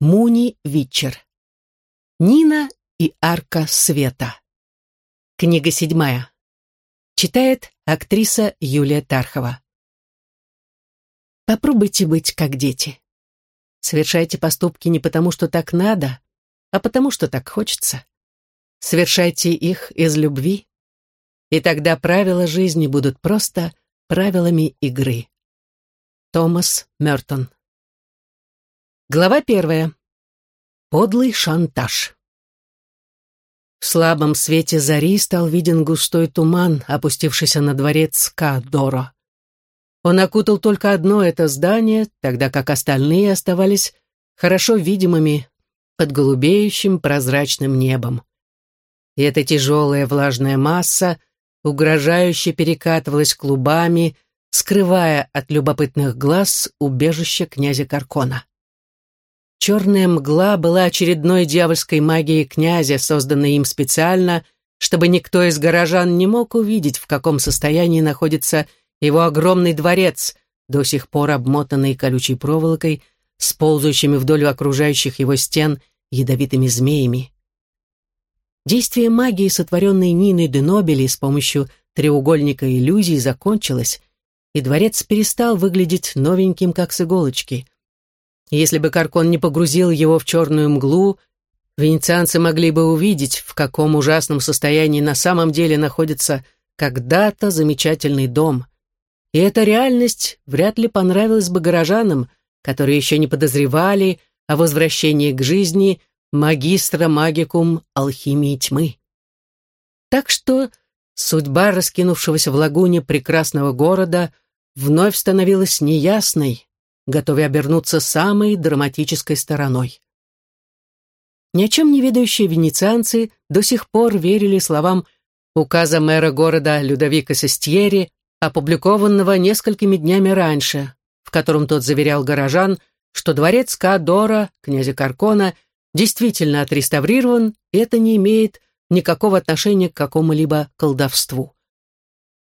Муни Витчер. Нина и Арка Света. Книга седьмая. Читает актриса Юлия Тархова. Попробуйте быть как дети. Совершайте поступки не потому, что так надо, а потому, что так хочется. Совершайте их из любви, и тогда правила жизни будут просто правилами игры. Томас Мертон. Глава первая. Подлый шантаж. В слабом свете зари стал виден густой туман, опустившийся на дворец Кадоро. Он окутал только одно это здание, тогда как остальные оставались хорошо видимыми под голубеющим прозрачным небом. И эта тяжелая влажная масса угрожающе перекатывалась клубами, скрывая от любопытных глаз убежище князя Каркона. Черная мгла была очередной дьявольской магией князя, созданной им специально, чтобы никто из горожан не мог увидеть, в каком состоянии находится его огромный дворец, до сих пор обмотанный колючей проволокой, с ползающими вдоль окружающих его стен ядовитыми змеями. Действие магии, сотворенной Ниной де Нобели с помощью треугольника иллюзий, закончилось, и дворец перестал выглядеть новеньким, как с иголочки. Если бы Каркон не погрузил его в черную мглу, венецианцы могли бы увидеть, в каком ужасном состоянии на самом деле находится когда-то замечательный дом. И эта реальность вряд ли понравилась бы горожанам, которые еще не подозревали о возвращении к жизни магистра магикум алхимии тьмы. Так что судьба раскинувшегося в лагуне прекрасного города вновь становилась неясной, готовя обернуться самой драматической стороной. Ни о чем не ведающие венецианцы до сих пор верили словам указа мэра города Людовика Сестьери, опубликованного несколькими днями раньше, в котором тот заверял горожан, что дворец Кадора, князя Каркона, действительно отреставрирован, и это не имеет никакого отношения к какому-либо колдовству.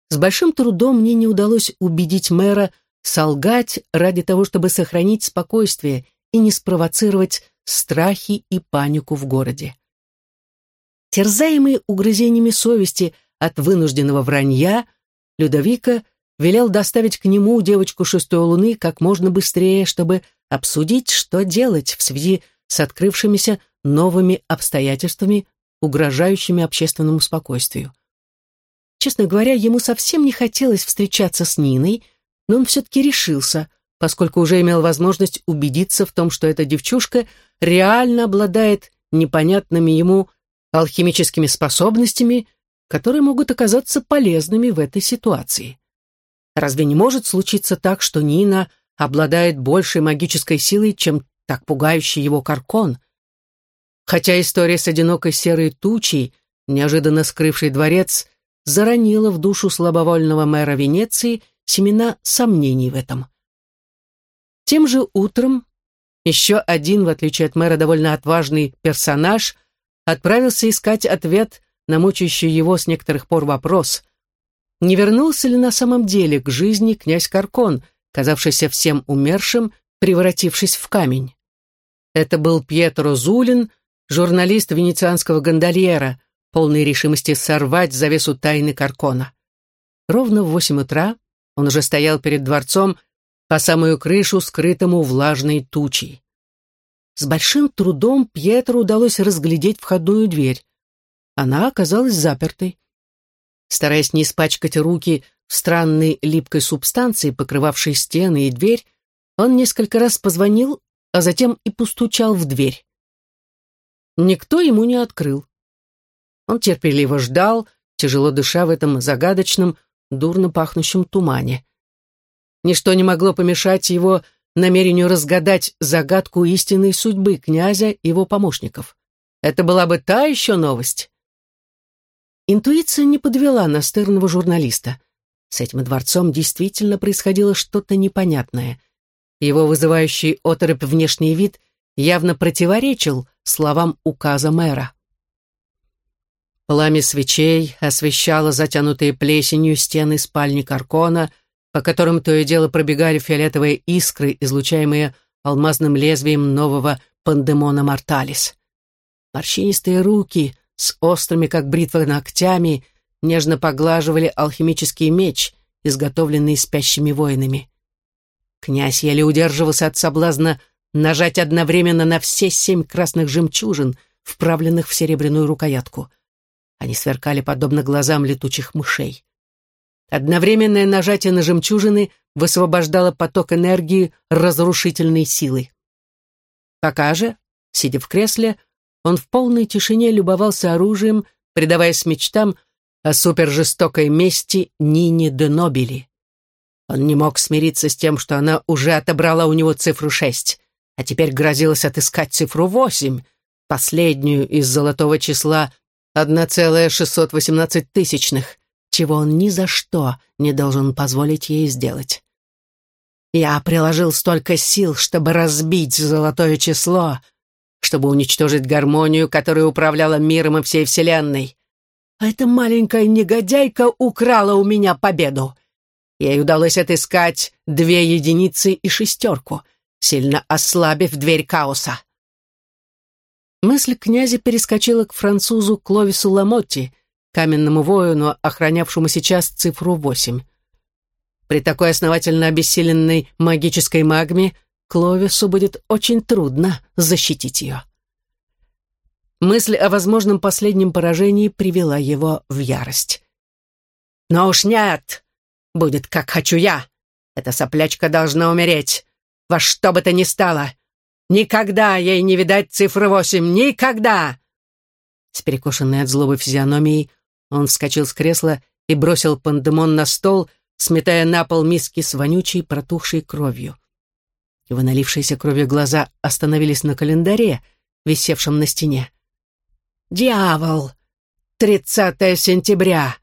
С большим трудом мне не удалось убедить мэра солгать ради того, чтобы сохранить спокойствие и не спровоцировать страхи и панику в городе. Терзаемый угрызениями совести от вынужденного вранья, Людовика велел доставить к нему девочку шестой луны как можно быстрее, чтобы обсудить, что делать в связи с открывшимися новыми обстоятельствами, угрожающими общественному спокойствию. Честно говоря, ему совсем не хотелось встречаться с Ниной, но он все-таки решился, поскольку уже имел возможность убедиться в том, что эта девчушка реально обладает непонятными ему алхимическими способностями, которые могут оказаться полезными в этой ситуации. Разве не может случиться так, что Нина обладает большей магической силой, чем так пугающий его каркон? Хотя история с одинокой серой тучей, неожиданно скрывшей дворец, заронила в душу слабовольного мэра Венеции семена сомнений в этом. Тем же утром еще один, в отличие от мэра, довольно отважный персонаж отправился искать ответ на мучающий его с некоторых пор вопрос, не вернулся ли на самом деле к жизни князь Каркон, казавшийся всем умершим, превратившись в камень. Это был Пьетро Зулин, журналист венецианского гондольера, полный решимости сорвать завесу тайны Каркона. Ровно в восемь утра он уже стоял перед дворцом по самую крышу, скрытому влажной тучей. С большим трудом Пьетру удалось разглядеть входную дверь. Она оказалась запертой. Стараясь не испачкать руки в странной липкой субстанции, покрывавшей стены и дверь, он несколько раз позвонил, а затем и постучал в дверь. Никто ему не открыл. Он терпеливо ждал, тяжело дыша в этом загадочном, дурно пахнущем тумане. Ничто не могло помешать его намерению разгадать загадку истинной судьбы князя и его помощников. Это была бы та еще новость. Интуиция не подвела настырного журналиста. С этим дворцом действительно происходило что-то непонятное. Его вызывающий оторопь внешний вид явно противоречил словам указа мэра. Пламя свечей освещало затянутые плесенью стены спальни Каркона, по которым то и дело пробегали фиолетовые искры, излучаемые алмазным лезвием нового Пандемона Морталис. Морщинистые руки с острыми, как бритва, ногтями нежно поглаживали алхимический меч, изготовленный спящими воинами. Князь еле удерживался от соблазна нажать одновременно на все семь красных жемчужин, вправленных в серебряную рукоятку. Они сверкали подобно глазам летучих мышей. Одновременное нажатие на жемчужины высвобождало поток энергии разрушительной силы. Пока же, сидя в кресле, он в полной тишине любовался оружием, предаваясь мечтам о супержестокой мести Нине де Нобели. Он не мог смириться с тем, что она уже отобрала у него цифру шесть, а теперь грозилась отыскать цифру восемь, последнюю из золотого числа 1,618 тысячных, чего он ни за что не должен позволить ей сделать. Я приложил столько сил, чтобы разбить золотое число, чтобы уничтожить гармонию, которая управляла миром и всей Вселенной. А эта маленькая негодяйка украла у меня победу. Ей удалось отыскать две единицы и шестерку, сильно ослабив дверь хаоса. Мысль князя перескочила к французу Кловису Ламотти, каменному воину, охранявшему сейчас цифру восемь. При такой основательно обессиленной магической магме Кловису будет очень трудно защитить ее. Мысль о возможном последнем поражении привела его в ярость. «Но уж нет! Будет, как хочу я! Эта соплячка должна умереть! Во что бы то ни стало! Никогда ей не видать цифры восемь! Никогда!» С перекошенной от злобы физиономией он вскочил с кресла и бросил пандемон на стол, сметая на пол миски с вонючей протухшей кровью. Его налившиеся кровью глаза остановились на календаре, висевшем на стене. «Дьявол! Тридцатое сентября!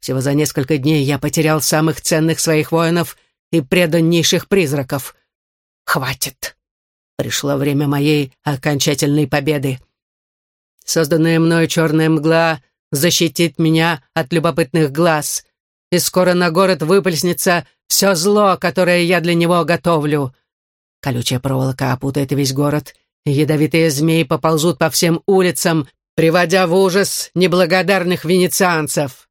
Всего за несколько дней я потерял самых ценных своих воинов и преданнейших призраков. Хватит! Пришло время моей окончательной победы. Созданная мною черная мгла защитит меня от любопытных глаз, и скоро на город выплеснется все зло, которое я для него готовлю. Колючая проволока опутает весь город, и ядовитые змеи поползут по всем улицам, приводя в ужас неблагодарных венецианцев.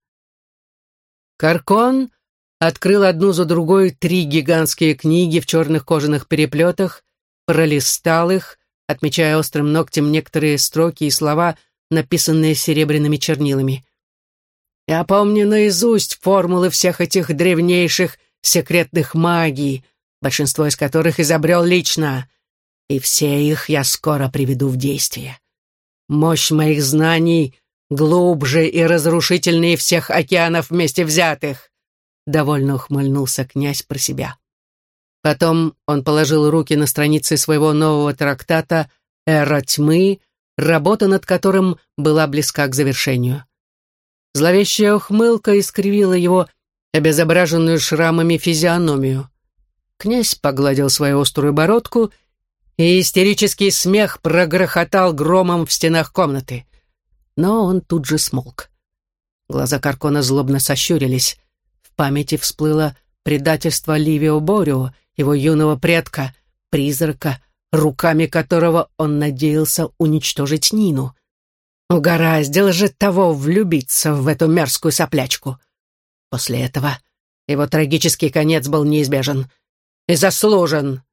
Каркон открыл одну за другой три гигантские книги в черных кожаных переплетах, пролистал их, отмечая острым ногтем некоторые строки и слова, написанные серебряными чернилами. «Я помню наизусть формулы всех этих древнейших секретных магий, большинство из которых изобрел лично, и все их я скоро приведу в действие. Мощь моих знаний глубже и разрушительнее всех океанов вместе взятых, довольно ухмыльнулся князь про себя. Потом он положил руки на страницы своего нового трактата «Эра тьмы», работа над которым была близка к завершению. Зловещая ухмылка искривила его обезображенную шрамами физиономию. Князь погладил свою острую бородку, и истерический смех прогрохотал громом в стенах комнаты. Но он тут же смолк. Глаза Каркона злобно сощурились. В памяти всплыло предательство Ливио Борио, его юного предка, призрака, руками которого он надеялся уничтожить Нину. Угораздило же того влюбиться в эту мерзкую соплячку. После этого его трагический конец был неизбежен — и заслужен!»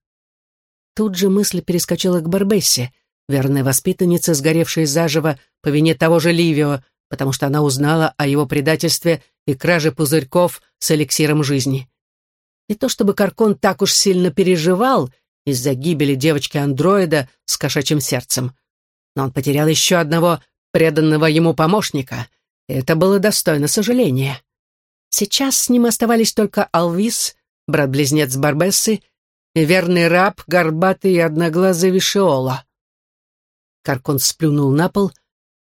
Тут же мысль перескочила к Барбессе, верной воспитаннице, сгоревшей заживо по вине того же Ливио, потому что она узнала о его предательстве и краже пузырьков с эликсиром жизни. Не то чтобы Каркон так уж сильно переживал из-за гибели девочки-андроида с кошачьим сердцем, но он потерял еще одного преданного ему помощника, и это было достойно сожаления. Сейчас с ним оставались только Алвис брат-близнец Барбессы, и верный раб, горбатый и одноглазый Вишиола. Каркон сплюнул на пол,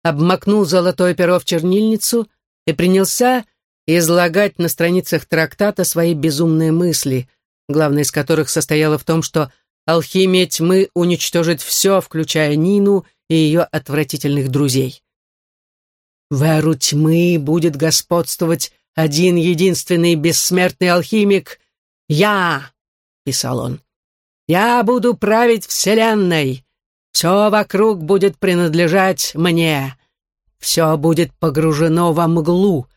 обмакнул золотое перо в чернильницу и принялся излагать на страницах трактата свои безумные мысли, главная из которых состояла в том, что алхимия тьмы уничтожит все, включая Нину и ее отвратительных друзей. В эру тьмы будет господствовать один единственный бессмертный алхимик, «Я», — писал он, — «я буду править Вселенной. Все вокруг будет принадлежать мне. Все будет погружено во мглу.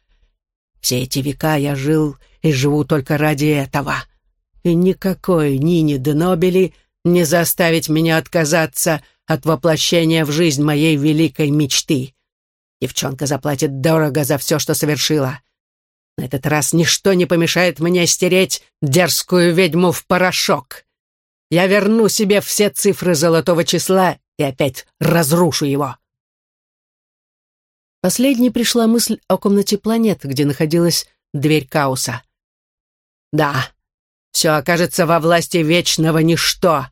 Все эти века я жил и живу только ради этого. И никакой Нине Денобели не заставить меня отказаться от воплощения в жизнь моей великой мечты. Девчонка заплатит дорого за все, что совершила. На этот раз ничто не помешает мне стереть дерзкую ведьму в порошок. Я верну себе все цифры золотого числа и опять разрушу его. Последней пришла мысль о комнате планет, где находилась дверь Кауса. Да, все окажется во власти вечного ничто.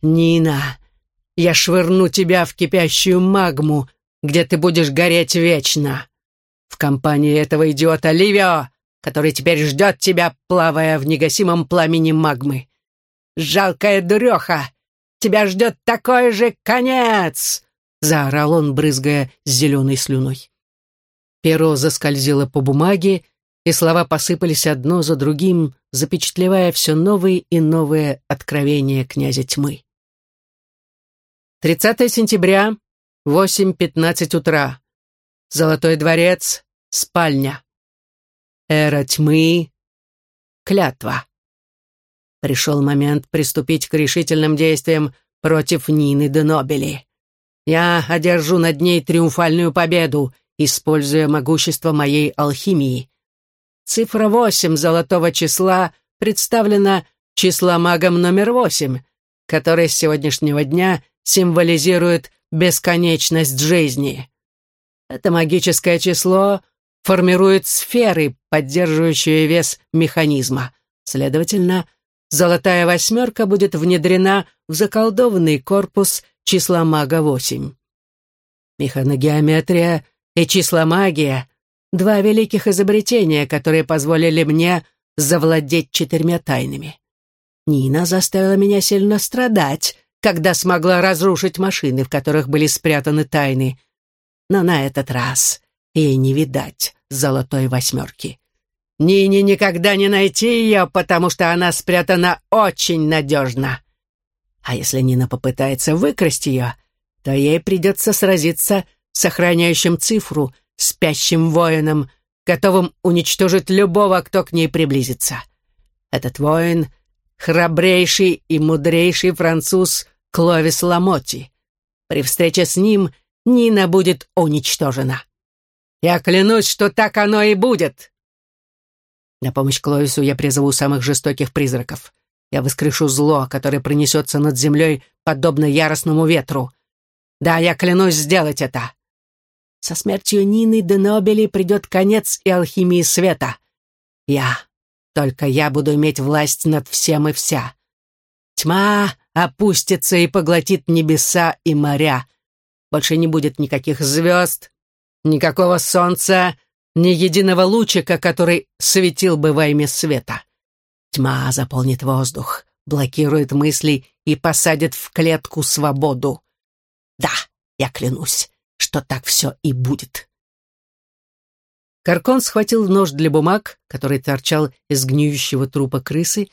Нина, я швырну тебя в кипящую магму, где ты будешь гореть вечно. В компании этого идиота Ливио, который теперь ждет тебя, плавая в негасимом пламени магмы. Жалкая дуреха! Тебя ждет такой же конец!» Заорал он, брызгая зеленой слюной. Перо заскользило по бумаге, и слова посыпались одно за другим, запечатлевая все новые и новые откровения князя тьмы. 30 сентября, 8.15 утра. Золотой дворец, спальня. Эра тьмы, клятва. Пришел момент приступить к решительным действиям против Нины де Нобели. Я одержу над ней триумфальную победу, используя могущество моей алхимии. Цифра восемь золотого числа представлена числомагом номер восемь, который с сегодняшнего дня символизирует бесконечность жизни. Это магическое число формирует сферы, поддерживающие вес механизма. Следовательно, золотая восьмерка будет внедрена в заколдованный корпус числа мага 8. Механогеометрия и числомагия — два великих изобретения, которые позволили мне завладеть четырьмя тайнами. Нина заставила меня сильно страдать, когда смогла разрушить машины, в которых были спрятаны тайны. Но на этот раз ей не видать золотой восьмерки. Нине никогда не найти ее, потому что она спрятана очень надежно. А если Нина попытается выкрасть ее, то ей придется сразиться с охраняющим цифру, спящим воином, готовым уничтожить любого, кто к ней приблизится. Этот воин — храбрейший и мудрейший француз Кловис Ламоти. При встрече с ним Нина будет уничтожена. Я клянусь, что так оно и будет. На помощь Клоису я призову самых жестоких призраков. Я воскрешу зло, которое пронесется над землей, подобно яростному ветру. Да, я клянусь сделать это. Со смертью Нины де Нобели придет конец и алхимии света. Я, только я буду иметь власть над всем и вся. Тьма опустится и поглотит небеса и моря. Больше не будет никаких звезд, никакого солнца, ни единого лучика, который светил бы во имя света. Тьма заполнит воздух, блокирует мысли и посадит в клетку свободу. Да, я клянусь, что так все и будет. Каркон схватил нож для бумаг, который торчал из гниющего трупа крысы,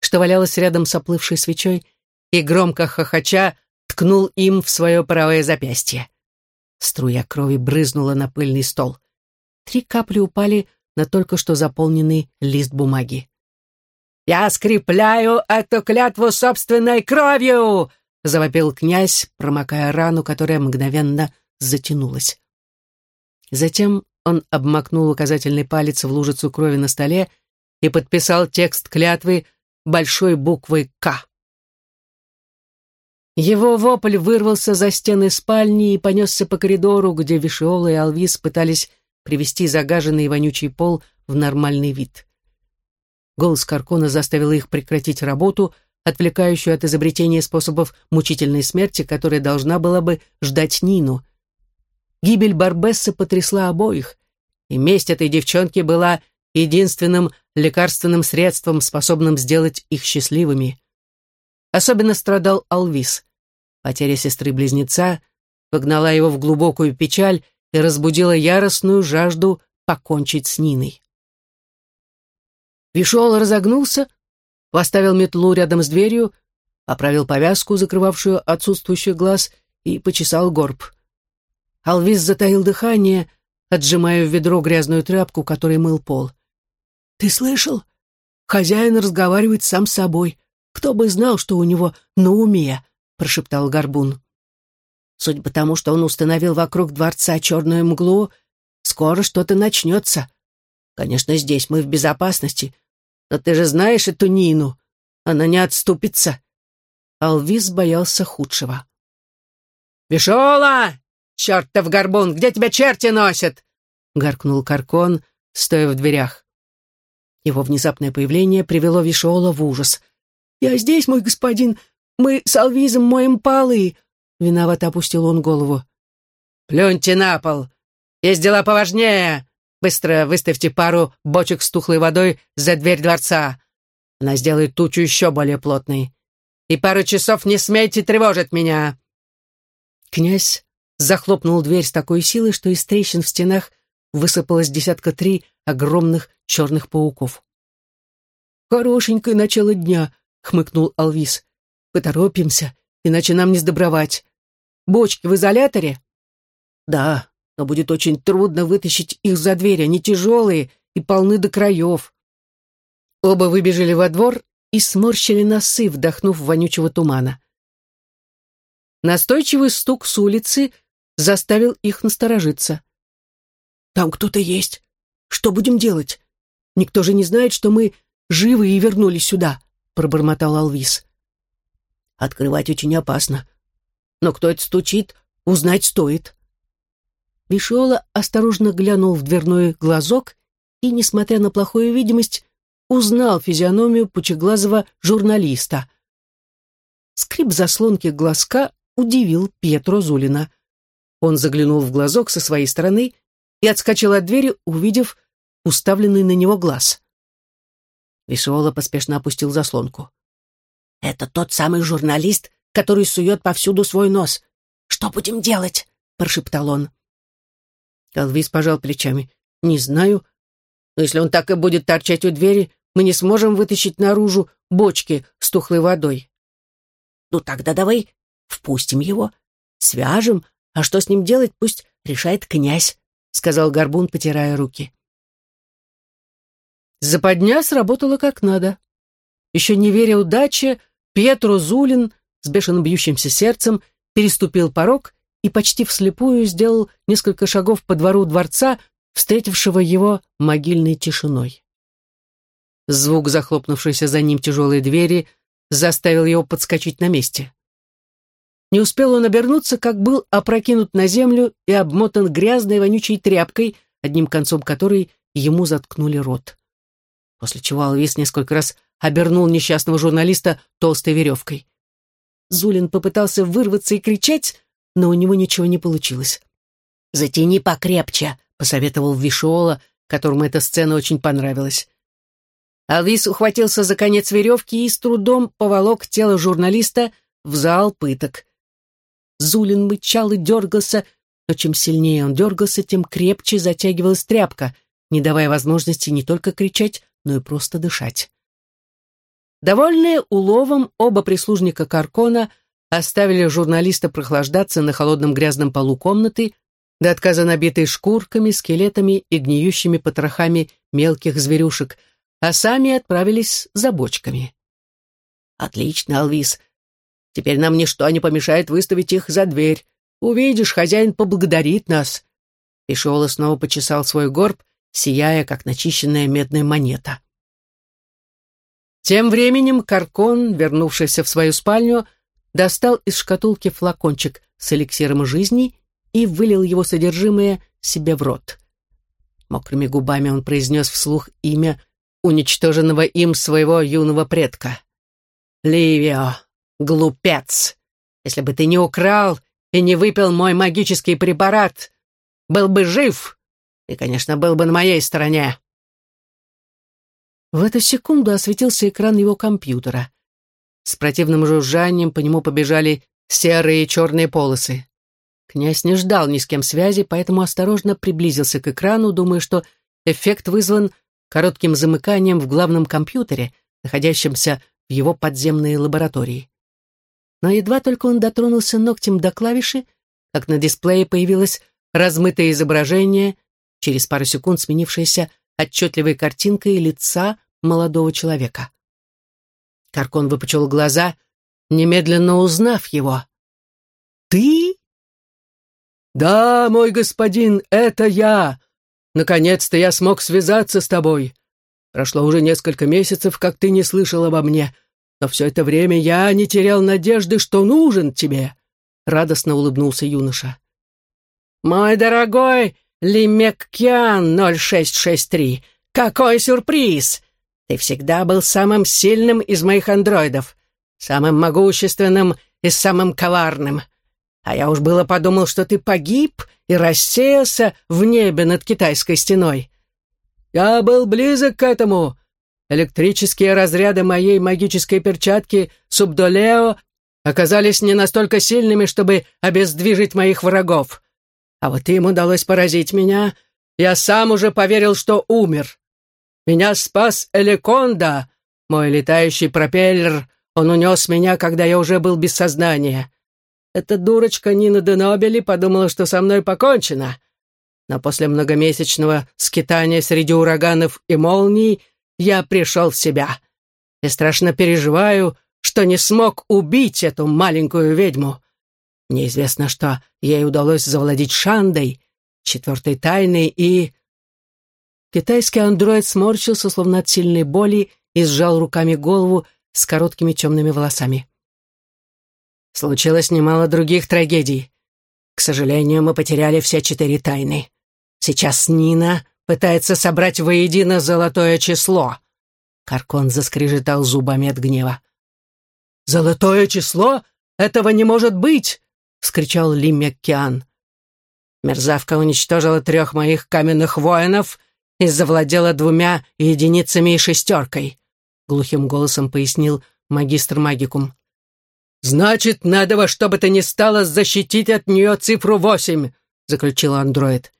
что валялось рядом с оплывшей свечой, и, громко хохоча, ткнул им в свое правое запястье. Струя крови брызнула на пыльный стол. Три капли упали на только что заполненный лист бумаги. «Я скрепляю эту клятву собственной кровью!» — завопил князь, промокая рану, которая мгновенно затянулась. Затем он обмакнул указательный палец в лужицу крови на столе и подписал текст клятвы большой буквой «К». Его вопль вырвался за стены спальни и понесся по коридору, где Вишиола и Алвис пытались привести загаженный вонючий пол в нормальный вид. Голос Каркона заставил их прекратить работу, отвлекающую от изобретения способов мучительной смерти, которая должна была бы ждать Нину. Гибель Барбесса потрясла обоих, и месть этой девчонки была единственным лекарственным средством, способным сделать их счастливыми. Особенно страдал Алвис. Потеря сестры-близнеца погнала его в глубокую печаль и разбудила яростную жажду покончить с Ниной. Вишол разогнулся, поставил метлу рядом с дверью, оправил повязку, закрывавшую отсутствующий глаз, и почесал горб. Алвис затаил дыхание, отжимая в ведро грязную тряпку, которой мыл пол. «Ты слышал? Хозяин разговаривает сам с собой. Кто бы знал, что у него на уме?» — прошептал Горбун. «Судя по тому, что он установил вокруг дворца черную мглу, скоро что-то начнется. Конечно, здесь мы в безопасности, но ты же знаешь эту Нину. Она не отступится». Алвис боялся худшего. «Вишола! Чертов горбун! Где тебя черти носят?» — гаркнул Каркон, стоя в дверях. Его внезапное появление привело Вишола в ужас. «Я здесь, мой господин. Мы с Алвизом моем полы!» Виновато опустил он голову. «Плюньте на пол! Есть дела поважнее! Быстро выставьте пару бочек с тухлой водой за дверь дворца. Она сделает тучу еще более плотной. И пару часов не смейте тревожить меня!» Князь захлопнул дверь с такой силой, что из трещин в стенах высыпалось десятка три огромных черных пауков. «Хорошенькое начало дня», — хмыкнул Алвис. «Поторопимся, иначе нам не сдобровать. Бочки в изоляторе?» «Да, но будет очень трудно вытащить их за дверь, они тяжелые и полны до краев». Оба выбежали во двор и сморщили носы, вдохнув вонючего тумана. Настойчивый стук с улицы заставил их насторожиться. «Там кто-то есть. Что будем делать? Никто же не знает, что мы живы и вернулись сюда», — пробормотал Алвис. «Открывать очень опасно. Но кто это стучит, узнать стоит». Вишола осторожно глянул в дверной глазок и, несмотря на плохую видимость, узнал физиономию пучеглазого журналиста. Скрип заслонки глазка удивил Пьетро Зулина. Он заглянул в глазок со своей стороны и отскочил от двери, увидев уставленный на него глаз. Вишиола поспешно опустил заслонку. «Это тот самый журналист, который сует повсюду свой нос. Что будем делать?» — прошептал он. Элвис пожал плечами. «Не знаю. Но если он так и будет торчать у двери, мы не сможем вытащить наружу бочки с тухлой водой». «Ну тогда давай Впустим его, свяжем, а что с ним делать, пусть решает князь», — сказал Горбун, потирая руки. Западня сработала как надо. Еще не веря удаче, Пьетро Зулин с бешено бьющимся сердцем переступил порог и почти вслепую сделал несколько шагов по двору дворца, встретившего его могильной тишиной. Звук захлопнувшейся за ним тяжелой двери заставил его подскочить на месте. Не успел он обернуться, как был опрокинут на землю и обмотан грязной вонючей тряпкой, одним концом которой ему заткнули рот. После чего Алвис несколько раз обернул несчастного журналиста толстой веревкой. Зулин попытался вырваться и кричать, но у него ничего не получилось. «Затяни покрепче», — посоветовал Вишуола, которому эта сцена очень понравилась. Алвис ухватился за конец веревки и с трудом поволок тело журналиста в зал пыток. Зулин мычал и дергался, но чем сильнее он дергался, тем крепче затягивалась тряпка, не давая возможности не только кричать, но и просто дышать. Довольные уловом, оба прислужника Каркона оставили журналиста прохлаждаться на холодном грязном полу комнаты, до отказа набитой шкурками, скелетами и гниющими потрохами мелких зверюшек, а сами отправились за бочками. «Отлично, Алвис, Теперь нам ничто не помешает выставить их за дверь. Увидишь, хозяин поблагодарит нас». И Шиола снова почесал свой горб, сияя, как начищенная медная монета. Тем временем Каркон, вернувшийся в свою спальню, достал из шкатулки флакончик с эликсиром жизни и вылил его содержимое себе в рот. Мокрыми губами он произнес вслух имя уничтоженного им своего юного предка. «Ливио, Глупец! Если бы ты не украл и не выпил мой магический препарат, был бы жив и, конечно, был бы на моей стороне. В эту секунду осветился экран его компьютера. С противным жужжанием по нему побежали серые и черные полосы. Князь не ждал ни с кем связи, поэтому осторожно приблизился к экрану, думая, что эффект вызван коротким замыканием в главном компьютере, находящемся в его подземной лаборатории. Но едва только он дотронулся ногтем до клавиши, как на дисплее появилось размытое изображение, через пару секунд сменившееся отчетливой картинкой лица молодого человека. Каркон выпучил глаза, немедленно узнав его. «Ты?» «Да, мой господин, это я! Наконец-то я смог связаться с тобой. Прошло уже несколько месяцев, как ты не слышал обо мне, но все это время я не терял надежды, что нужен тебе», — радостно улыбнулся юноша. «Мой дорогой Лимеккиан 0663, какой сюрприз! Ты всегда был самым сильным из моих андроидов, самым могущественным и самым коварным. А я уж было подумал, что ты погиб и рассеялся в небе над китайской стеной. Я был близок к этому. Электрические разряды моей магической перчатки Субдолео оказались не настолько сильными, чтобы обездвижить моих врагов. А вот им удалось поразить меня. Я сам уже поверил, что умер. Меня спас Элеконда, мой летающий пропеллер. Он унес меня, когда я уже был без сознания. Эта дурочка Нина Денобели подумала, что со мной покончено. Но после многомесячного скитания среди ураганов и молний я пришел в себя. И страшно переживаю, что не смог убить эту маленькую ведьму. Мне известно, что ей удалось завладеть Шандой, четвертой тайной, и... Китайский андроид сморщился, словно от сильной боли, и сжал руками голову с короткими темными волосами. Случилось немало других трагедий. К сожалению, мы потеряли все четыре тайны. Сейчас Нина пытается собрать воедино золотое число. Каркон заскрежетал зубами от гнева. «Золотое число? Этого не может быть!» — вскричал Ли Меккиан. Мерзавка уничтожила трех моих каменных воинов и завладела двумя единицами и шестеркой, — глухим голосом пояснил магистр магикум. «Значит, надо во что бы то ни стало защитить от нее цифру восемь», — заключил андроид.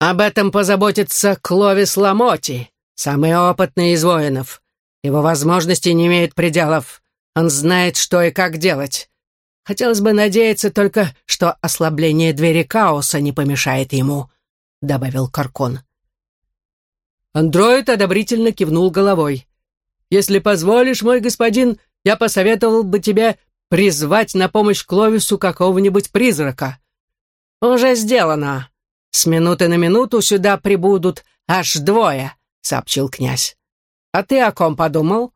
«Об этом позаботится Кловис Ламоти, самый опытный из воинов. Его возможности не имеют пределов. Он знает, что и как делать. Хотелось бы надеяться только, что ослабление двери хаоса не помешает ему», — добавил Каркон. Андроид одобрительно кивнул головой. «Если позволишь, мой господин, я посоветовал бы тебе призвать на помощь Кловису какого-нибудь призрака». «Уже сделано. С минуты на минуту сюда прибудут аж двое», — сообщил князь. «А ты о ком подумал?»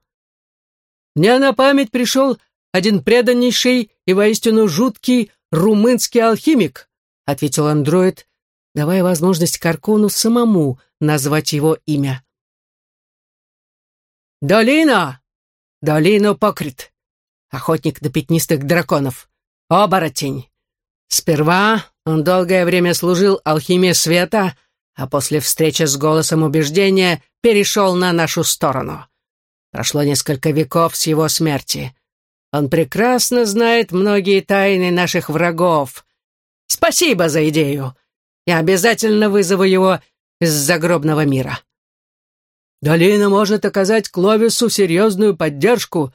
«Мне на память пришел один преданнейший и воистину жуткий румынский алхимик», — ответил андроид, давая возможность Каркону самому назвать его имя. «Долина! Долину покрит! Охотник на пятнистых драконов! Оборотень! Сперва он долгое время служил алхимии света, а после встречи с голосом убеждения перешел на нашу сторону. Прошло несколько веков с его смерти. Он прекрасно знает многие тайны наших врагов. Спасибо за идею. Я обязательно вызову его из загробного мира. Долина может оказать Кловису серьезную поддержку,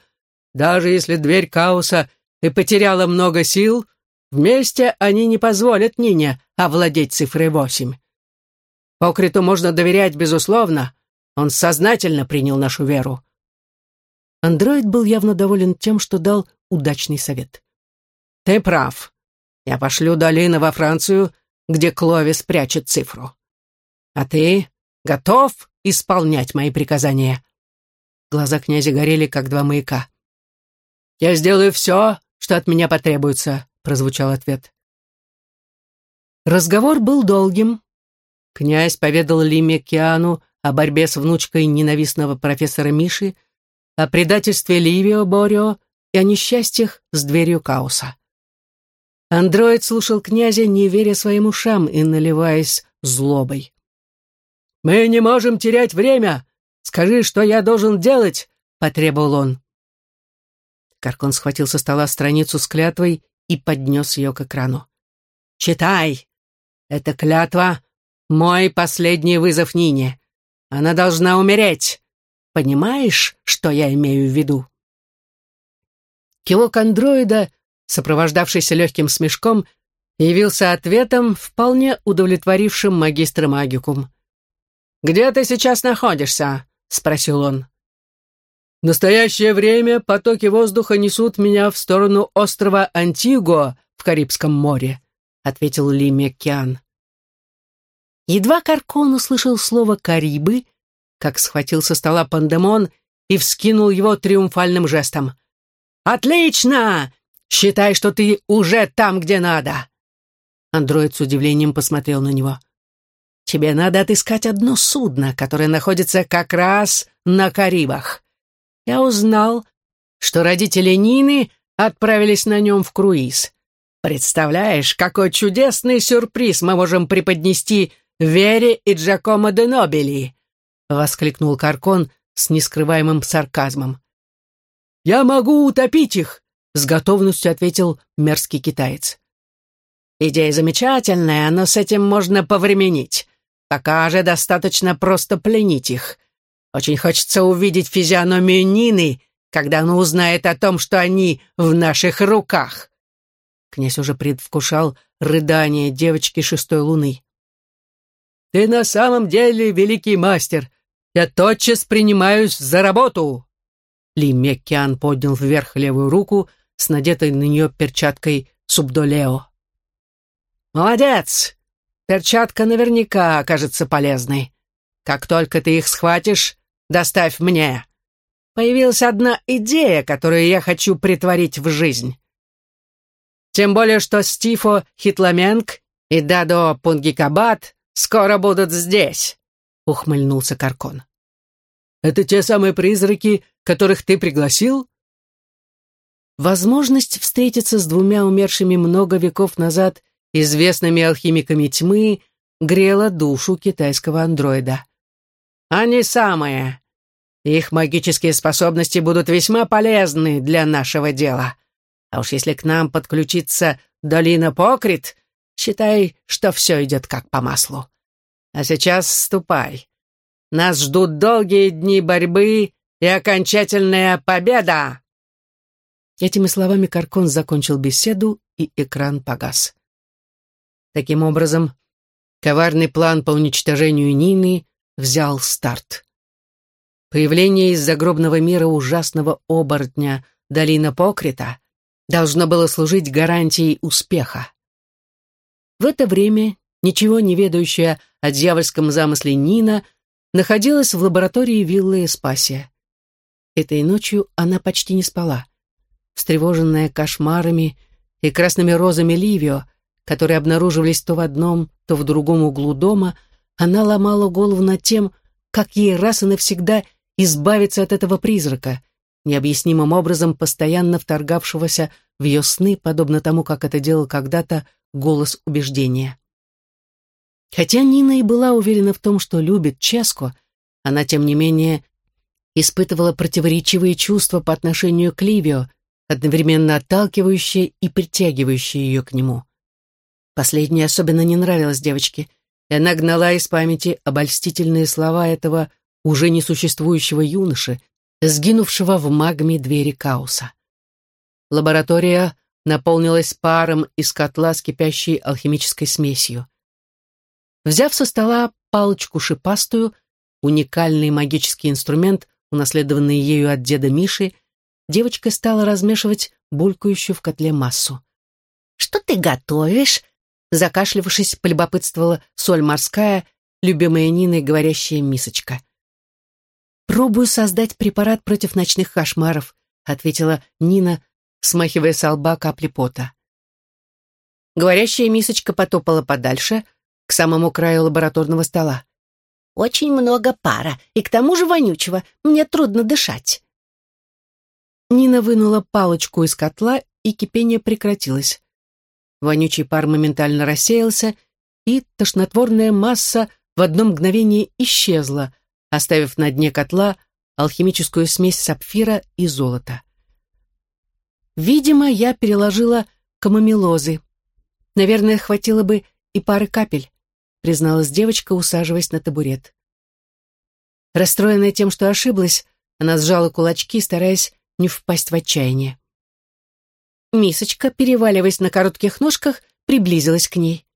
даже если дверь Кауса и потеряла много сил, вместе они не позволят Нине овладеть цифрой восемь. Покриту можно доверять, безусловно. Он сознательно принял нашу веру. Андроид был явно доволен тем, что дал удачный совет. «Ты прав. Я пошлю Долина во Францию, где Кловис прячет цифру. А ты готов исполнять мои приказания?» Глаза князя горели, как два маяка. «Я сделаю все, что от меня потребуется», — прозвучал ответ. Разговор был долгим. Князь поведал Лиме Киану о борьбе с внучкой ненавистного профессора Миши, о предательстве Ливио Борио и о несчастьях с дверью Кауса. Андроид слушал князя, не веря своим ушам и наливаясь злобой. «Мы не можем терять время! Скажи, что я должен делать!» — потребовал он. Каркон схватил со стола страницу с клятвой и поднес ее к экрану. «Читай! Это клятва — мой последний вызов Нине. Она должна умереть. Понимаешь, что я имею в виду?» Кивок андроида, сопровождавшийся легким смешком, явился ответом, вполне удовлетворившим магистра магикум. «Где ты сейчас находишься?» — спросил он. В настоящее время потоки воздуха несут меня в сторону острова Антиго в Карибском море, ответил Ли Меккиан. Едва Каркон услышал слово «Карибы», как схватил со стола пандемон и вскинул его триумфальным жестом. «Отлично! Считай, что ты уже там, где надо!» Андроид с удивлением посмотрел на него. «Тебе надо отыскать одно судно, которое находится как раз на Карибах. Я узнал, что родители Нины отправились на нем в круиз. Представляешь, какой чудесный сюрприз мы можем преподнести Вере и Джакомо де Нобели!» — воскликнул Каркон с нескрываемым сарказмом. «Я могу утопить их!» — с готовностью ответил мерзкий китаец. «Идея замечательная, но с этим можно повременить. Пока же достаточно просто пленить их. Очень хочется увидеть физиономию Нины, когда она узнает о том, что они в наших руках». Князь уже предвкушал рыдание девочки шестой луны. «Ты на самом деле великий мастер. Я тотчас принимаюсь за работу!» Ли Меккиан поднял вверх левую руку с надетой на нее перчаткой субдолео. «Молодец! Перчатка наверняка окажется полезной. Как только ты их схватишь, доставь мне. Появилась одна идея, которую я хочу притворить в жизнь. Тем более, что Стифо Хитламенк и Дадо Пунгикабат скоро будут здесь», — ухмыльнулся Каркон. «Это те самые призраки, которых ты пригласил?» Возможность встретиться с двумя умершими много веков назад известными алхимиками тьмы грела душу китайского андроида. «Они самые. Их магические способности будут весьма полезны для нашего дела. А уж если к нам подключится долина Покрит, считай, что все идет как по маслу. А сейчас ступай. Нас ждут долгие дни борьбы и окончательная победа!» Этими словами Каркон закончил беседу, и экран погас. Таким образом, коварный план по уничтожению Нины взял старт. Появление из загробного мира ужасного оборотня Долина Покрита должно было служить гарантией успеха. В это время ничего не ведающая о дьявольском замысле Нина находилась в лаборатории виллы Эспасия. Этой ночью она почти не спала. Встревоженная кошмарами и красными розами Ливио, которые обнаруживались то в одном, то в другом углу дома, она ломала голову над тем, как ей раз и навсегда избавиться от этого призрака, необъяснимым образом постоянно вторгавшегося в ее сны, подобно тому, как это делал когда-то голос убеждения. Хотя Нина и была уверена в том, что любит Ческо, она, тем не менее, испытывала противоречивые чувства по отношению к Ливио, одновременно отталкивающие и притягивающие ее к нему. Последнее особенно не нравилось девочке, и она гнала из памяти обольстительные слова этого уже несуществующего юноши, сгинувшего в магме двери Кауса. Лаборатория наполнилась паром из котла с кипящей алхимической смесью. Взяв со стола палочку шипастую, уникальный магический инструмент, унаследованный ею от деда Миши, девочка стала размешивать булькающую в котле массу. «Что ты готовишь?» Закашлившись, полюбопытствовала соль морская, любимая Ниной говорящая мисочка. «Пробую создать препарат против ночных кошмаров», ответила Нина, смахивая с лба капли пота. Говорящая мисочка потопала подальше, к самому краю лабораторного стола. «Очень много пара, и к тому же вонючего. Мне трудно дышать». Нина вынула палочку из котла, и кипение прекратилось. Вонючий пар моментально рассеялся, и тошнотворная масса в одно мгновение исчезла, оставив на дне котла алхимическую смесь сапфира и золота. Видимо, я переложила камомилозы. Наверное, хватило бы и пары капель, призналась девочка, усаживаясь на табурет. Расстроенная тем, что ошиблась, она сжала кулачки, стараясь не впасть в отчаяние. Мисочка, переваливаясь на коротких ножках, приблизилась к ней.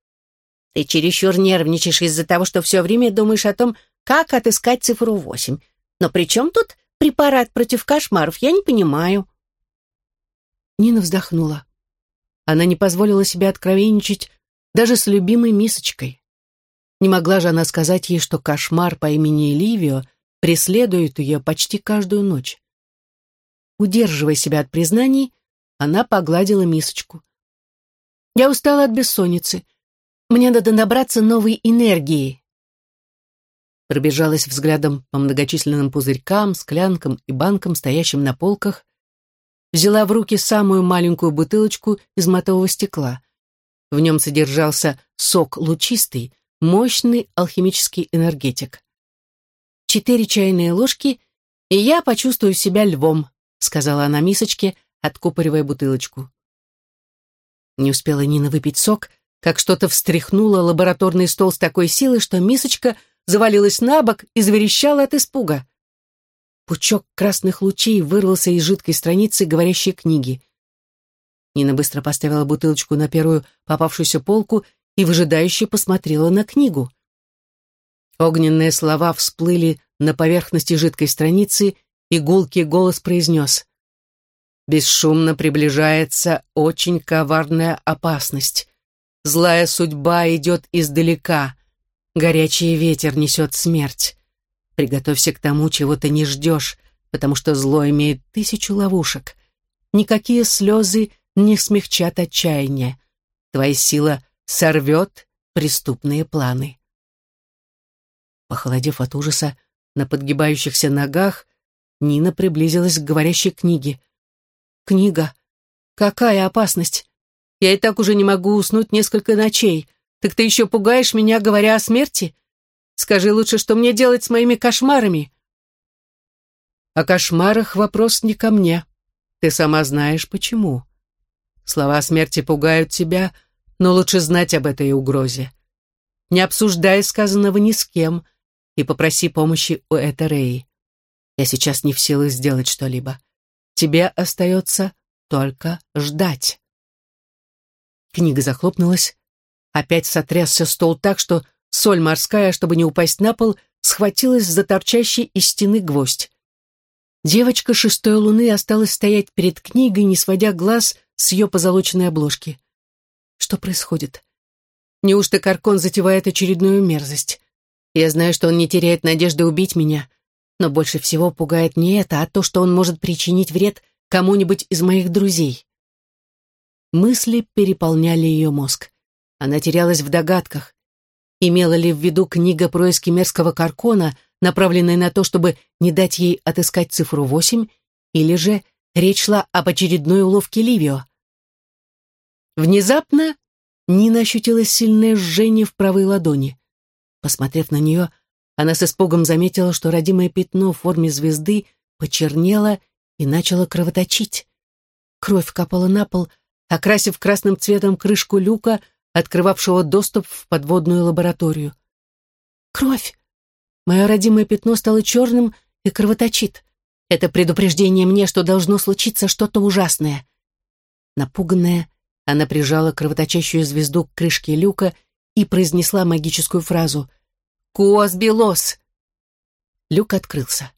«Ты чересчур нервничаешь из-за того, что все время думаешь о том, как отыскать цифру восемь. Но при чем тут препарат против кошмаров, я не понимаю». Нина вздохнула. Она не позволила себе откровенничать даже с любимой мисочкой. Не могла же она сказать ей, что кошмар по имени Ливио преследует ее почти каждую ночь. Удерживая себя от признаний, она погладила мисочку. «Я устала от бессонницы. Мне надо набраться новой энергии». Пробежалась взглядом по многочисленным пузырькам, склянкам и банкам, стоящим на полках. Взяла в руки самую маленькую бутылочку из матового стекла. В нем содержался сок лучистый, мощный алхимический энергетик. Четыре чайные ложки, и я почувствую себя львом, сказала она мисочке, откупоривая бутылочку. Не успела Нина выпить сок, как что-то встряхнуло лабораторный стол с такой силой, что мисочка завалилась на бок и заверещала от испуга. Пучок красных лучей вырвался из жидкой страницы говорящей книги. Нина быстро поставила бутылочку на первую попавшуюся полку и выжидающе посмотрела на книгу. Огненные слова всплыли на поверхности жидкой страницы, и голос произнес «Бесшумно приближается очень коварная опасность. Злая судьба идет издалека. Горячий ветер несет смерть. Приготовься к тому, чего ты не ждешь, потому что зло имеет тысячу ловушек. Никакие слезы не смягчат отчаяние. Твоя сила сорвет преступные планы. Похолодев от ужаса, на подгибающихся ногах Нина приблизилась к говорящей книге. «Книга? Какая опасность? Я и так уже не могу уснуть несколько ночей. Так ты еще пугаешь меня, говоря о смерти? Скажи лучше, что мне делать с моими кошмарами?» «О кошмарах вопрос не ко мне. Ты сама знаешь, почему. Слова смерти пугают тебя, но лучше знать об этой угрозе. Не обсуждай сказанного ни с кем и попроси помощи у Этереи. Я сейчас не в силах сделать что-либо. Тебе остается только ждать. Книга захлопнулась. Опять сотрясся стол так, что соль морская, чтобы не упасть на пол, схватилась за торчащий из стены гвоздь. Девочка шестой луны осталась стоять перед книгой, не сводя глаз с ее позолоченной обложки. Что происходит? Неужто Каркон затевает очередную мерзость? Я знаю, что он не теряет надежды убить меня, но больше всего пугает не это, а то, что он может причинить вред кому-нибудь из моих друзей. Мысли переполняли ее мозг. Она терялась в догадках. Имела ли в виду книга происки мерзкого Каркона, направленная на то, чтобы не дать ей отыскать цифру восемь, или же речь шла об очередной уловке Ливио? Внезапно Нина ощутила сильное жжение в правой ладони. Посмотрев на нее, она с испугом заметила, что родимое пятно в форме звезды почернело и начало кровоточить. Кровь капала на пол, окрасив красным цветом крышку люка, открывавшего доступ в подводную лабораторию. «Кровь! Мое родимое пятно стало черным и кровоточит. Это предупреждение мне, что должно случиться что-то ужасное». Напуганная, она прижала кровоточащую звезду к крышке люка и произнесла магическую фразу «Куос-белос!». Люк открылся.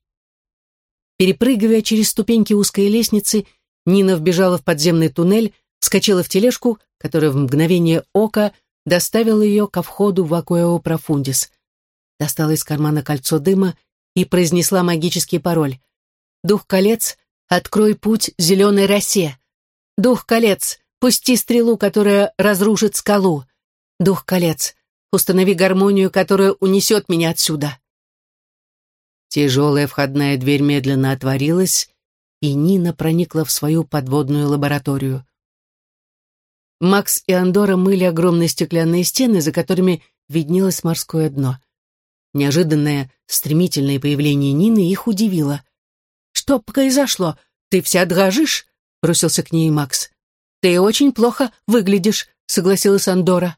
Перепрыгивая через ступеньки узкой лестницы, Нина вбежала в подземный туннель, вскочила в тележку, которая в мгновение ока доставила ее ко входу в Акуэо Профундис. Достала из кармана кольцо дыма и произнесла магический пароль. «Дух колец, открой путь зеленой росе! Дух колец, Пусти стрелу, которая разрушит скалу. Дух колец, установи гармонию, которая унесет меня отсюда. Тяжелая входная дверь медленно отворилась, и Нина проникла в свою подводную лабораторию. Макс и Андора мыли огромные стеклянные стены, за которыми виднелось морское дно. Неожиданное, стремительное появление Нины их удивило. «Что произошло? Ты вся дрожишь?» — бросился к ней Макс. «Ты очень плохо выглядишь», — согласилась Андора.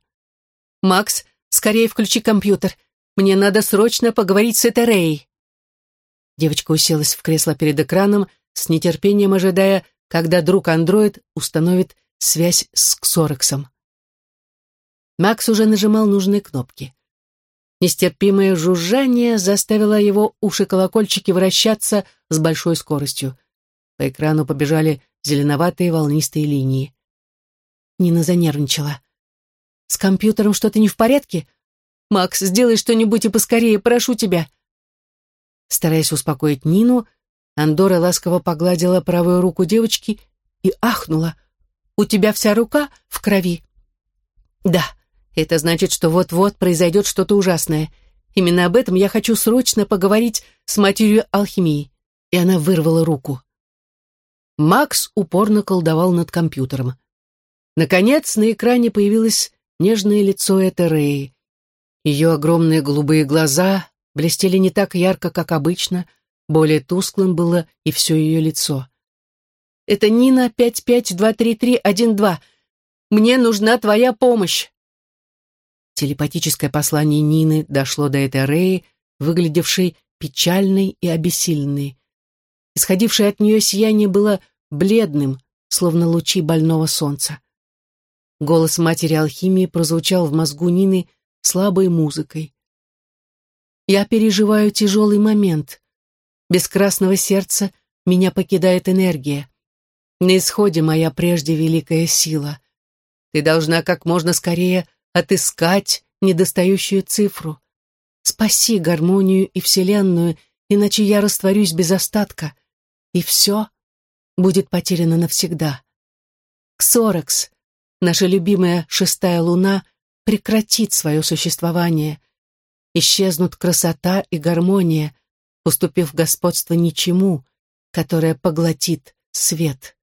«Макс, скорее включи компьютер. Мне надо срочно поговорить с Этереей». Девочка уселась в кресло перед экраном, с нетерпением ожидая когда друг-андроид установит связь с Ксорексом. Макс уже нажимал нужные кнопки. Нестерпимое жужжание заставило его уши-колокольчики вращаться с большой скоростью. По экрану побежали зеленоватые волнистые линии. Нина занервничала. «С компьютером что-то не в порядке? Макс, сделай что-нибудь и поскорее, прошу тебя!» Стараясь успокоить Нину, Андора ласково погладила правую руку девочки и ахнула. «У тебя вся рука в крови?» «Да», это значит, что вот-вот произойдет что-то ужасное. Именно об этом я хочу срочно поговорить с матерью алхимии. И она вырвала руку. Макс упорно колдовал над компьютером. Наконец на экране появилось нежное лицо Этереи. Ее огромные голубые глаза блестели не так ярко, как обычно, более тусклым было и все ее лицо. «Это Нина 552331-2. Мне нужна твоя помощь!» Телепатическое послание Нины дошло до этой Реи, выглядевшей печальной и обессиленной. Исходившее от нее сияние было бледным, словно лучи больного солнца. Голос матери алхимии прозвучал в мозгу Нины слабой музыкой. «Я переживаю тяжелый момент. Без красного сердца меня покидает энергия. На исходе моя прежде великая сила. Ты должна как можно скорее отыскать недостающую цифру. Спаси гармонию и Вселенную, иначе я растворюсь без остатка, и все будет потеряно навсегда. Ксорекс, наша любимая шестая луна, прекратит свое существование. Исчезнут красота и гармония, уступив господство ничему, которое поглотит свет.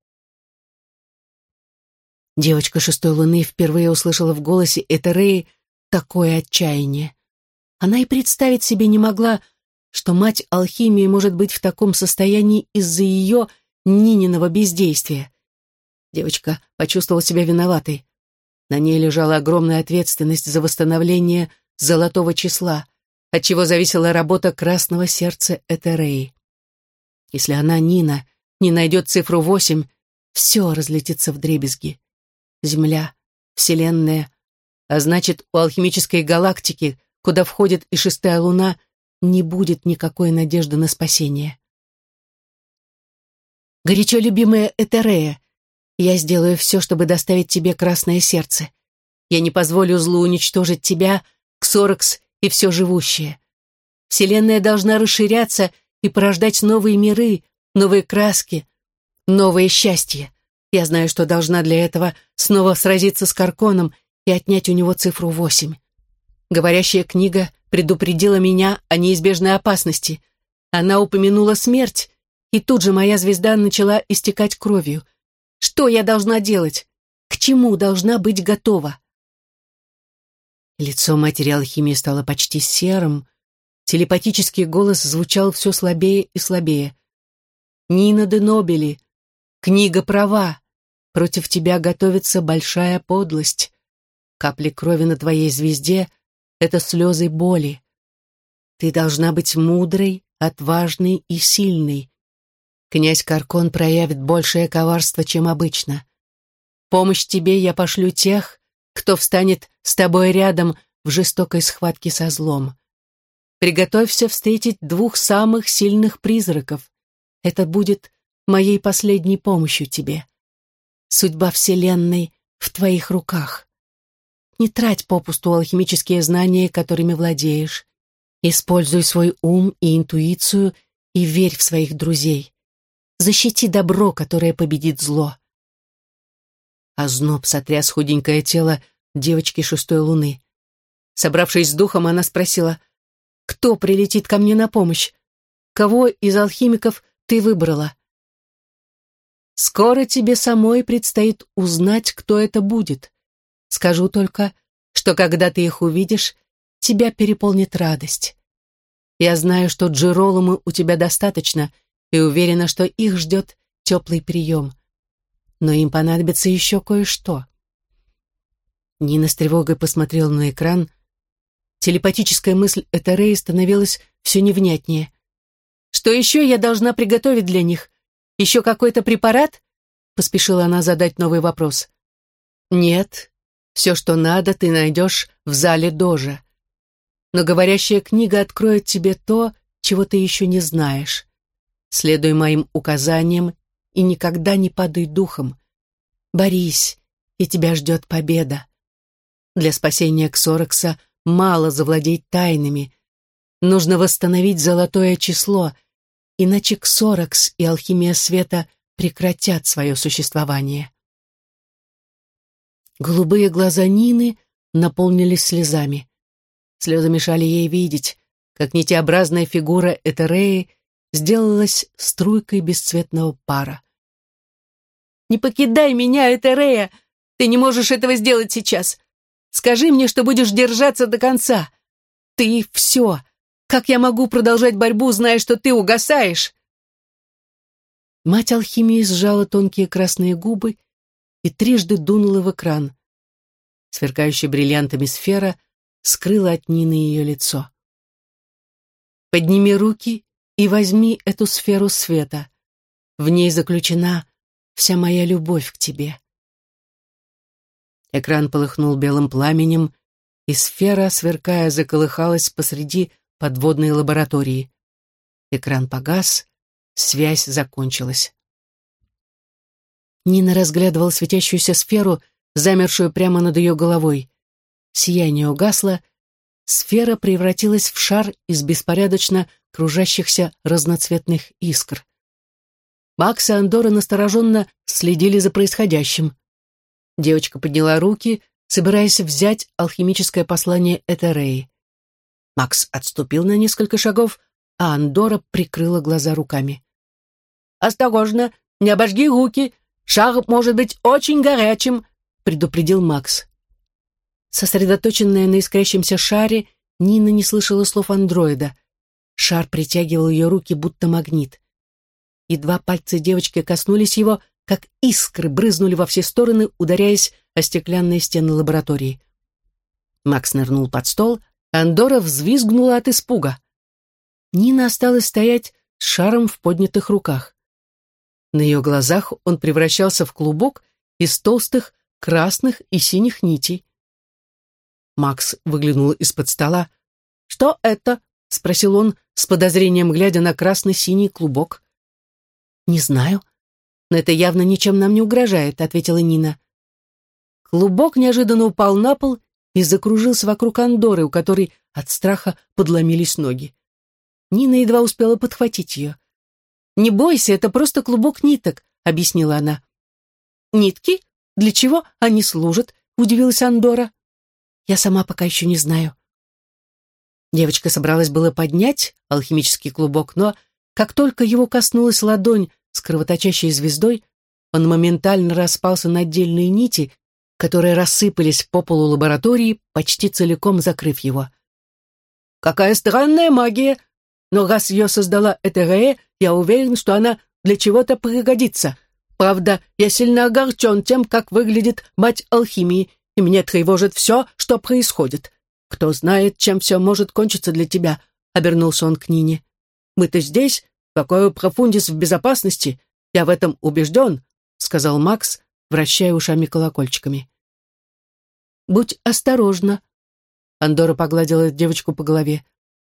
Девочка шестой луны впервые услышала в голосе Этереи такое отчаяние. Она и представить себе не могла, что мать алхимии может быть в таком состоянии из-за ее Нининого бездействия. Девочка почувствовала себя виноватой. На ней лежала огромная ответственность за восстановление золотого числа, от чего зависела работа красного сердца Этереи. Если она, Нина, не найдет цифру восемь, все разлетится в дребезги. Земля, Вселенная, а значит, у алхимической галактики, куда входит и шестая луна, не будет никакой надежды на спасение. Горячо любимая Этерея, я сделаю все, чтобы доставить тебе красное сердце. Я не позволю злу уничтожить тебя, Ксоракс и все живущее. Вселенная должна расширяться и порождать новые миры, новые краски, новое счастье. Я знаю, что должна для этого снова сразиться с Карконом и отнять у него цифру восемь. Говорящая книга предупредила меня о неизбежной опасности. Она упомянула смерть, и тут же моя звезда начала истекать кровью. Что я должна делать? К чему должна быть готова? Лицо матери алхимии стало почти серым. Телепатический голос звучал все слабее и слабее. «Нина де Нобели, Книга права. Против тебя готовится большая подлость. Капли крови на твоей звезде — это слезы боли. Ты должна быть мудрой, отважной и сильной. Князь Каркон проявит большее коварство, чем обычно. Помощь тебе я пошлю тех, кто встанет с тобой рядом в жестокой схватке со злом. Приготовься встретить двух самых сильных призраков. Это будет моей последней помощью тебе. Судьба Вселенной в твоих руках. Не трать попусту алхимические знания, которыми владеешь. Используй свой ум и интуицию и верь в своих друзей. Защити добро, которое победит зло. А зноб сотряс худенькое тело девочки шестой луны. Собравшись с духом, она спросила, «Кто прилетит ко мне на помощь? Кого из алхимиков ты выбрала?» Скоро тебе самой предстоит узнать, кто это будет. Скажу только, что когда ты их увидишь, тебя переполнит радость. Я знаю, что Джеролому у тебя достаточно, и уверена, что их ждет теплый прием. Но им понадобится еще кое-что. Нина с тревогой посмотрела на экран. Телепатическая мысль Этереи становилась все невнятнее. «Что еще я должна приготовить для них? Еще какой-то препарат? поспешила она задать новый вопрос. «Нет, все, что надо, ты найдешь в зале Дожа. Но говорящая книга откроет тебе то, чего ты еще не знаешь. Следуй моим указаниям и никогда не падай духом. Борись, и тебя ждет победа. Для спасения Ксорокса мало завладеть тайнами. Нужно восстановить золотое число, иначе Ксорокс и алхимия света прекратят свое существование. Голубые глаза Нины наполнились слезами. Слезы мешали ей видеть, как нитеобразная фигура Этереи сделалась струйкой бесцветного пара. «Не покидай меня, Этерея! Ты не можешь этого сделать сейчас! Скажи мне, что будешь держаться до конца! Ты — все! Как я могу продолжать борьбу, зная, что ты угасаешь?» Мать алхимии сжала тонкие красные губы и трижды дунула в экран. Сверкающая бриллиантами сфера скрыла от Нины ее лицо. «Подними руки и возьми эту сферу света. В ней заключена вся моя любовь к тебе». Экран полыхнул белым пламенем, и сфера, сверкая, заколыхалась посреди подводной лаборатории. Экран погас, связь закончилась. Нина разглядывал светящуюся сферу, замершую прямо над ее головой. Сияние угасло, сфера превратилась в шар из беспорядочно кружащихся разноцветных искр. Макс и Андора настороженно следили за происходящим. Девочка подняла руки, собираясь взять алхимическое послание Этереи. Макс отступил на несколько шагов, а Андора прикрыла глаза руками. «Осторожно, не обожги руки, шар может быть очень горячим», предупредил Макс. Сосредоточенная на искрящемся шаре, Нина не слышала слов андроида. Шар притягивал ее руки, будто магнит. Едва пальцы девочки коснулись его, как искры брызнули во все стороны, ударяясь о стеклянные стены лаборатории. Макс нырнул под стол, Андора взвизгнула от испуга. Нина осталась стоять с шаром в поднятых руках. На ее глазах он превращался в клубок из толстых красных и синих нитей. Макс выглянул из-под стола. «Что это?» — спросил он, с подозрением глядя на красно-синий клубок. «Не знаю, но это явно ничем нам не угрожает», — ответила Нина. Клубок неожиданно упал на пол и закружился вокруг Андоры, у которой от страха подломились ноги. Нина едва успела подхватить ее. «Не бойся, это просто клубок ниток», — объяснила она. «Нитки? Для чего они служат?» — удивилась Андора. «Я сама пока еще не знаю». Девочка собралась было поднять алхимический клубок, но как только его коснулась ладонь с кровоточащей звездой, он моментально распался на отдельные нити, которые рассыпались по полу лаборатории, почти целиком закрыв его. «Какая странная магия!» Но раз ее создала Этерея, я уверен, что она для чего-то пригодится. Правда, я сильно огорчен тем, как выглядит мать алхимии, и мне тревожит все, что происходит. Кто знает, чем все может кончиться для тебя», — обернулся он к Нине. «Мы-то здесь, какой профундис в безопасности, я в этом убежден», — сказал Макс, вращая ушами-колокольчиками. «Будь осторожна», — Андора погладила девочку по голове.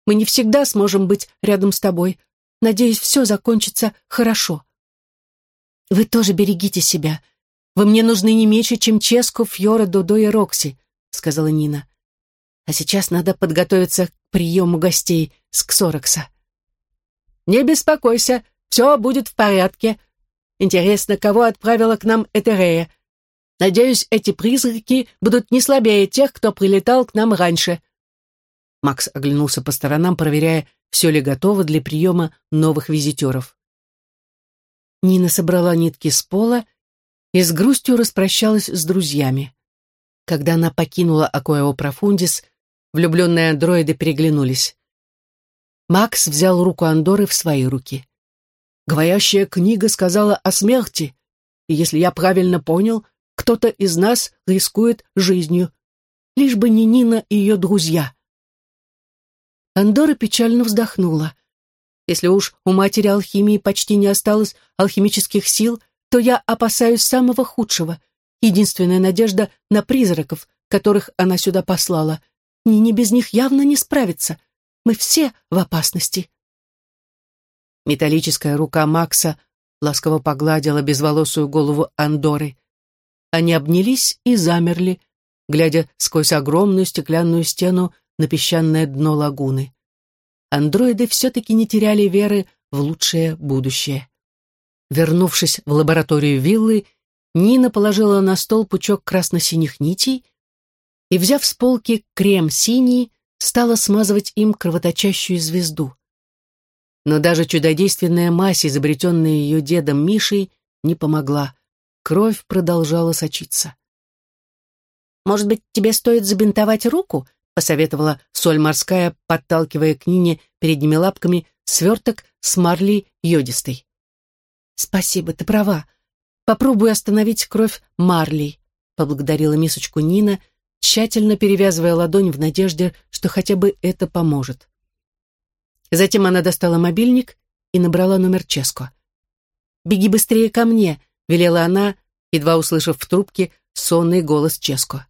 Мы не всегда сможем быть рядом с тобой. Надеюсь, все закончится хорошо. Вы тоже берегите себя. Вы мне нужны не меньше, чем Ческу, Фьора, Додо и Рокси, сказала Нина. А сейчас надо подготовиться к приему гостей с Ксорокса. Не беспокойся, все будет в порядке. Интересно, кого отправила к нам Этерея? Надеюсь, эти призраки будут не слабее тех, кто прилетал к нам раньше. Макс оглянулся по сторонам, проверяя, все ли готово для приема новых визитеров. Нина собрала нитки с пола и с грустью распрощалась с друзьями. Когда она покинула Акоэо Профундис, влюбленные андроиды переглянулись. Макс взял руку Андоры в свои руки. «Говорящая книга сказала о смерти, и если я правильно понял, кто-то из нас рискует жизнью, лишь бы не Нина и ее друзья». Андора печально вздохнула. Если уж у матери алхимии почти не осталось алхимических сил, то я опасаюсь самого худшего. Единственная надежда на призраков, которых она сюда послала. Нине без них явно не справится. Мы все в опасности. Металлическая рука Макса ласково погладила безволосую голову Андоры. Они обнялись и замерли, глядя сквозь огромную стеклянную стену на песчаное дно лагуны. Андроиды все-таки не теряли веры в лучшее будущее. Вернувшись в лабораторию виллы, Нина положила на стол пучок красно-синих нитей и, взяв с полки крем синий, стала смазывать им кровоточащую звезду. Но даже чудодейственная мазь, изобретенная ее дедом Мишей, не помогла. Кровь продолжала сочиться. «Может быть, тебе стоит забинтовать руку?» — посоветовала соль морская, подталкивая к Нине передними лапками сверток с марли йодистой. «Спасибо, ты права. Попробую остановить кровь марлей», — поблагодарила мисочку Нина, тщательно перевязывая ладонь в надежде, что хотя бы это поможет. Затем она достала мобильник и набрала номер Ческо. «Беги быстрее ко мне», — велела она, едва услышав в трубке сонный голос Ческо.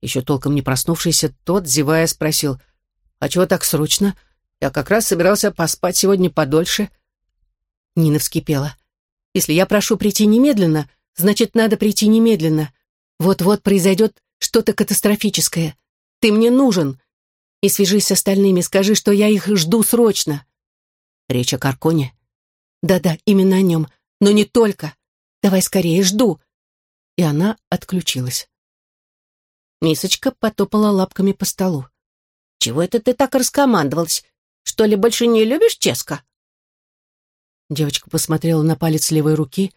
Еще толком не проснувшийся тот, зевая, спросил, «А чего так срочно? Я как раз собирался поспать сегодня подольше». Нина вскипела. «Если я прошу прийти немедленно, значит, надо прийти немедленно. Вот-вот произойдет что-то катастрофическое. Ты мне нужен. И свяжись с остальными, скажи, что я их жду срочно». Речь о Карконе? Да-да, именно о нем. Но не только. Давай скорее, жду. И она отключилась. Мисочка потопала лапками по столу. «Чего это ты так раскомандовалась? Что ли, больше не любишь Ческа?» Девочка посмотрела на палец левой руки.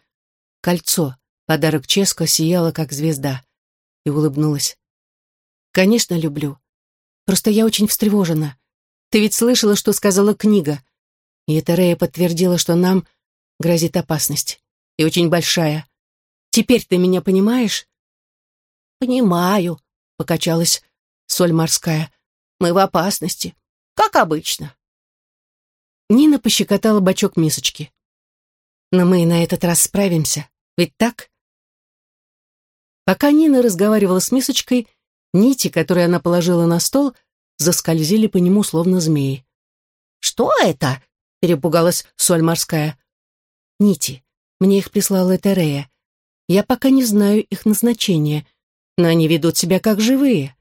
Кольцо, подарок Ческо, сияло, как звезда, и улыбнулась. «Конечно, люблю. Просто я очень встревожена. Ты ведь слышала, что сказала книга. И эта Рея подтвердила, что нам грозит опасность. И очень большая. Теперь ты меня понимаешь?» «Понимаю», — покачалась соль морская. «Мы в опасности, как обычно». Нина пощекотала бочок мисочки. «Но мы на этот раз справимся, ведь так?» Пока Нина разговаривала с мисочкой, нити, которые она положила на стол, заскользили по нему, словно змеи. «Что это?» — перепугалась соль морская. «Нити. Мне их прислала Этерея. Я пока не знаю их назначения, но они ведут себя как живые».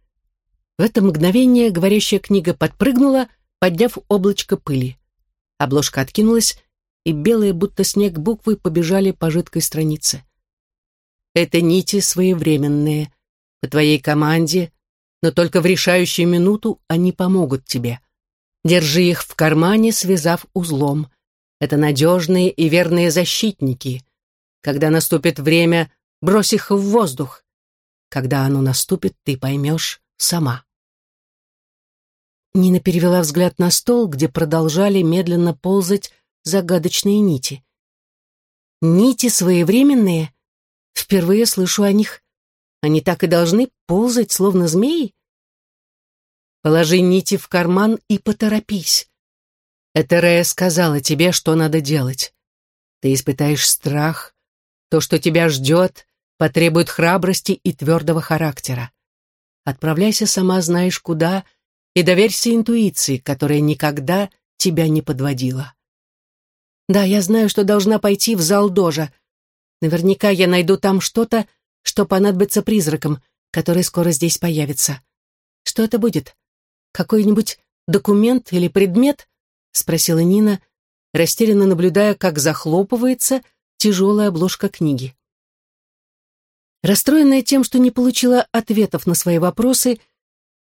В это мгновение говорящая книга подпрыгнула, подняв облачко пыли. Обложка откинулась, и белые, будто снег, буквы побежали по жидкой странице. «Это нити своевременные. По твоей команде, но только в решающую минуту они помогут тебе. Держи их в кармане, связав узлом. Это надежные и верные защитники. Когда наступит время, брось их в воздух. Когда оно наступит, ты поймешь сама. Нина перевела взгляд на стол, где продолжали медленно ползать загадочные нити. Нити своевременные? Впервые слышу о них. Они так и должны ползать, словно змеи? Положи нити в карман и поторопись. Этерея сказала тебе, что надо делать. Ты испытаешь страх, то, что тебя ждет, потребует храбрости и твердого характера. Отправляйся сама знаешь куда и доверься интуиции, которая никогда тебя не подводила. Да, я знаю, что должна пойти в зал Дожа. Наверняка я найду там что-то, что понадобится призракам, который скоро здесь появится. Что это будет? Какой-нибудь документ или предмет? Спросила Нина, растерянно наблюдая, как захлопывается тяжелая обложка книги. Расстроенная тем, что не получила ответов на свои вопросы,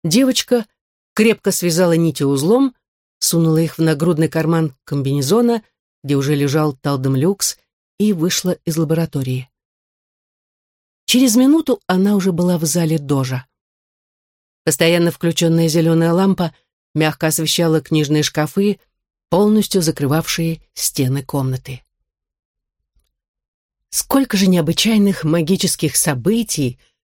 девочка крепко связала нити узлом, сунула их в нагрудный карман комбинезона, где уже лежал талдом люкс, и вышла из лаборатории. Через минуту она уже была в зале дожа. Постоянно включенная зеленая лампа мягко освещала книжные шкафы, полностью закрывавшие стены комнаты. Сколько же необычайных магических событий,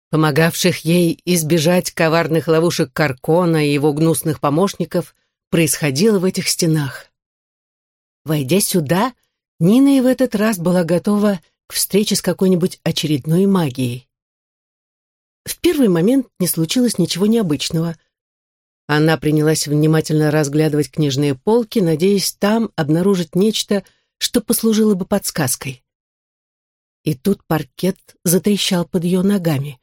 помогавших ей избежать коварных ловушек Каркона и его гнусных помощников, происходило в этих стенах. Войдя сюда, Нина и в этот раз была готова к встрече с какой-нибудь очередной магией. В первый момент не случилось ничего необычного. Она принялась внимательно разглядывать книжные полки, надеясь там обнаружить нечто, что послужило бы подсказкой. И тут паркет затрещал под ее ногами.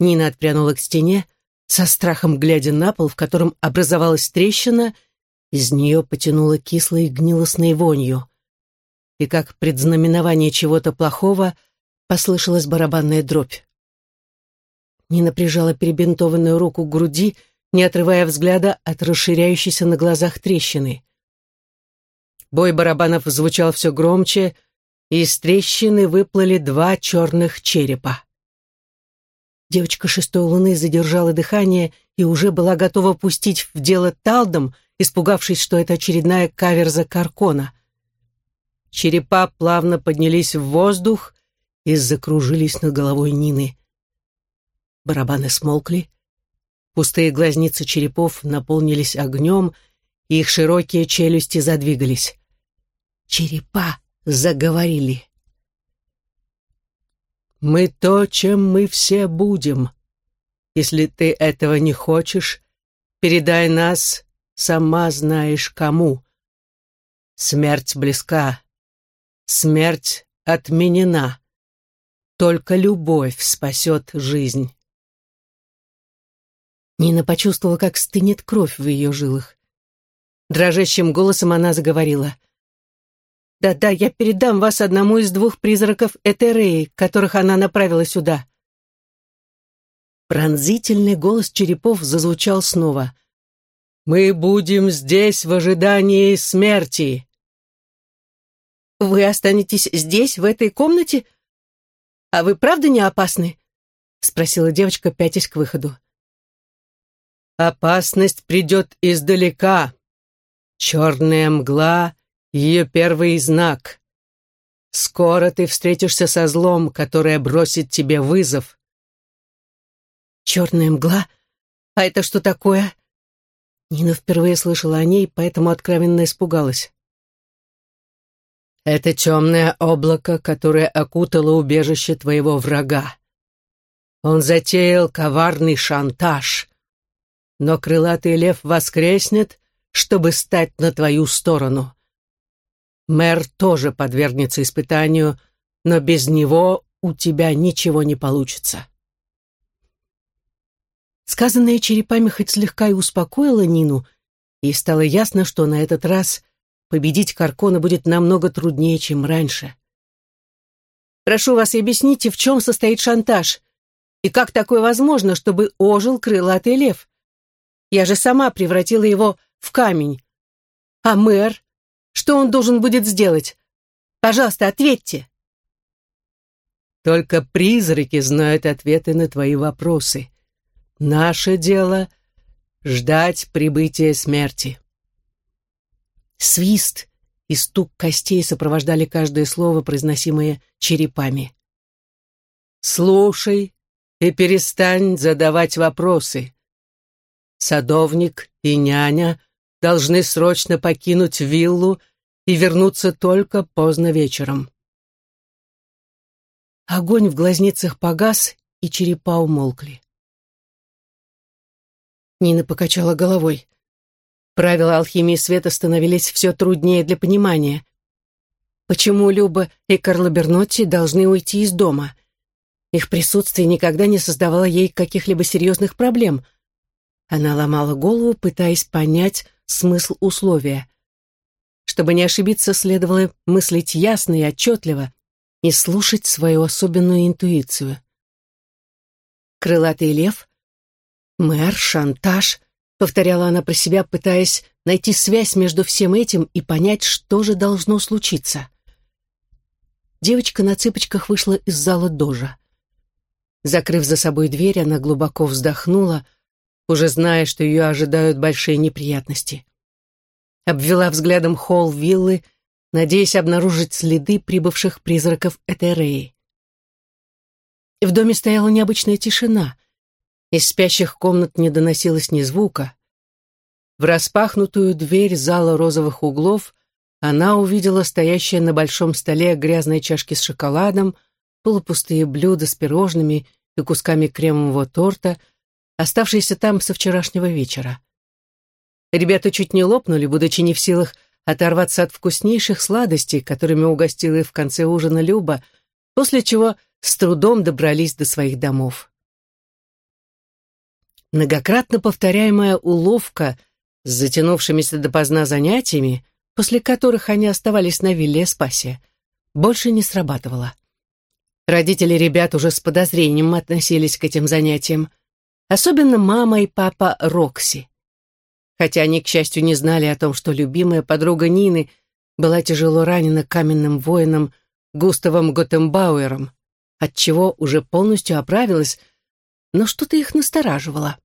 Нина отпрянула к стене, со страхом глядя на пол, в котором образовалась трещина, из нее потянуло кислой гнилостной вонью. И как предзнаменование чего-то плохого послышалась барабанная дробь. Нина прижала перебинтованную руку к груди, не отрывая взгляда от расширяющейся на глазах трещины. Бой барабанов звучал все громче, и из трещины выплыли два черных черепа. Девочка шестой луны задержала дыхание и уже была готова пустить в дело талдом, испугавшись, что это очередная каверза Каркона. Черепа плавно поднялись в воздух и закружились над головой Нины. Барабаны смолкли, пустые глазницы черепов наполнились огнем, и их широкие челюсти задвигались. Черепа заговорили. Мы то, чем мы все будем. Если ты этого не хочешь, передай нас, сама знаешь кому. Смерть близка. Смерть отменена. Только любовь спасет жизнь. Нина почувствовала, как стынет кровь в ее жилах. Дрожащим голосом она заговорила — да-да, я передам вас одному из двух призраков Этереи, которых она направила сюда. Пронзительный голос черепов зазвучал снова. «Мы будем здесь в ожидании смерти!» «Вы останетесь здесь, в этой комнате? А вы правда не опасны?» — спросила девочка, пятясь к выходу. «Опасность придет издалека. Черная мгла ее первый знак. Скоро ты встретишься со злом, которое бросит тебе вызов. Черная мгла? А это что такое? Нина впервые слышала о ней, поэтому откровенно испугалась. Это темное облако, которое окутало убежище твоего врага. Он затеял коварный шантаж. Но крылатый лев воскреснет, чтобы стать на твою сторону. Мэр тоже подвергнется испытанию, но без него у тебя ничего не получится. Сказанное черепами хоть слегка и успокоило Нину, и стало ясно, что на этот раз победить Каркона будет намного труднее, чем раньше. «Прошу вас, объясните, в чем состоит шантаж, и как такое возможно, чтобы ожил крылатый лев? Я же сама превратила его в камень. А мэр? Что он должен будет сделать? Пожалуйста, ответьте. Только призраки знают ответы на твои вопросы. Наше дело — ждать прибытия смерти. Свист и стук костей сопровождали каждое слово, произносимое черепами. «Слушай и перестань задавать вопросы. Садовник и няня — должны срочно покинуть виллу и вернуться только поздно вечером. Огонь в глазницах погас, и черепа умолкли. Нина покачала головой. Правила алхимии света становились все труднее для понимания. Почему Люба и Карло Бернотти должны уйти из дома? Их присутствие никогда не создавало ей каких-либо серьезных проблем. Она ломала голову, пытаясь понять, смысл условия. Чтобы не ошибиться, следовало мыслить ясно и отчетливо и слушать свою особенную интуицию. «Крылатый лев», «мэр», «шантаж», — повторяла она про себя, пытаясь найти связь между всем этим и понять, что же должно случиться. Девочка на цыпочках вышла из зала дожа. Закрыв за собой дверь, она глубоко вздохнула, уже зная, что ее ожидают большие неприятности. Обвела взглядом холл виллы, надеясь обнаружить следы прибывших призраков Этереи. В доме стояла необычная тишина. Из спящих комнат не доносилось ни звука. В распахнутую дверь зала розовых углов она увидела стоящие на большом столе грязные чашки с шоколадом, полупустые блюда с пирожными и кусками кремового торта, оставшиеся там со вчерашнего вечера. Ребята чуть не лопнули, будучи не в силах оторваться от вкуснейших сладостей, которыми угостила их в конце ужина Люба, после чего с трудом добрались до своих домов. Многократно повторяемая уловка с затянувшимися допоздна занятиями, после которых они оставались на вилле Спасе, больше не срабатывала. Родители ребят уже с подозрением относились к этим занятиям, особенно мама и папа Рокси. Хотя они, к счастью, не знали о том, что любимая подруга Нины была тяжело ранена каменным воином Густавом Готембауэром, отчего уже полностью оправилась, но что-то их настораживало.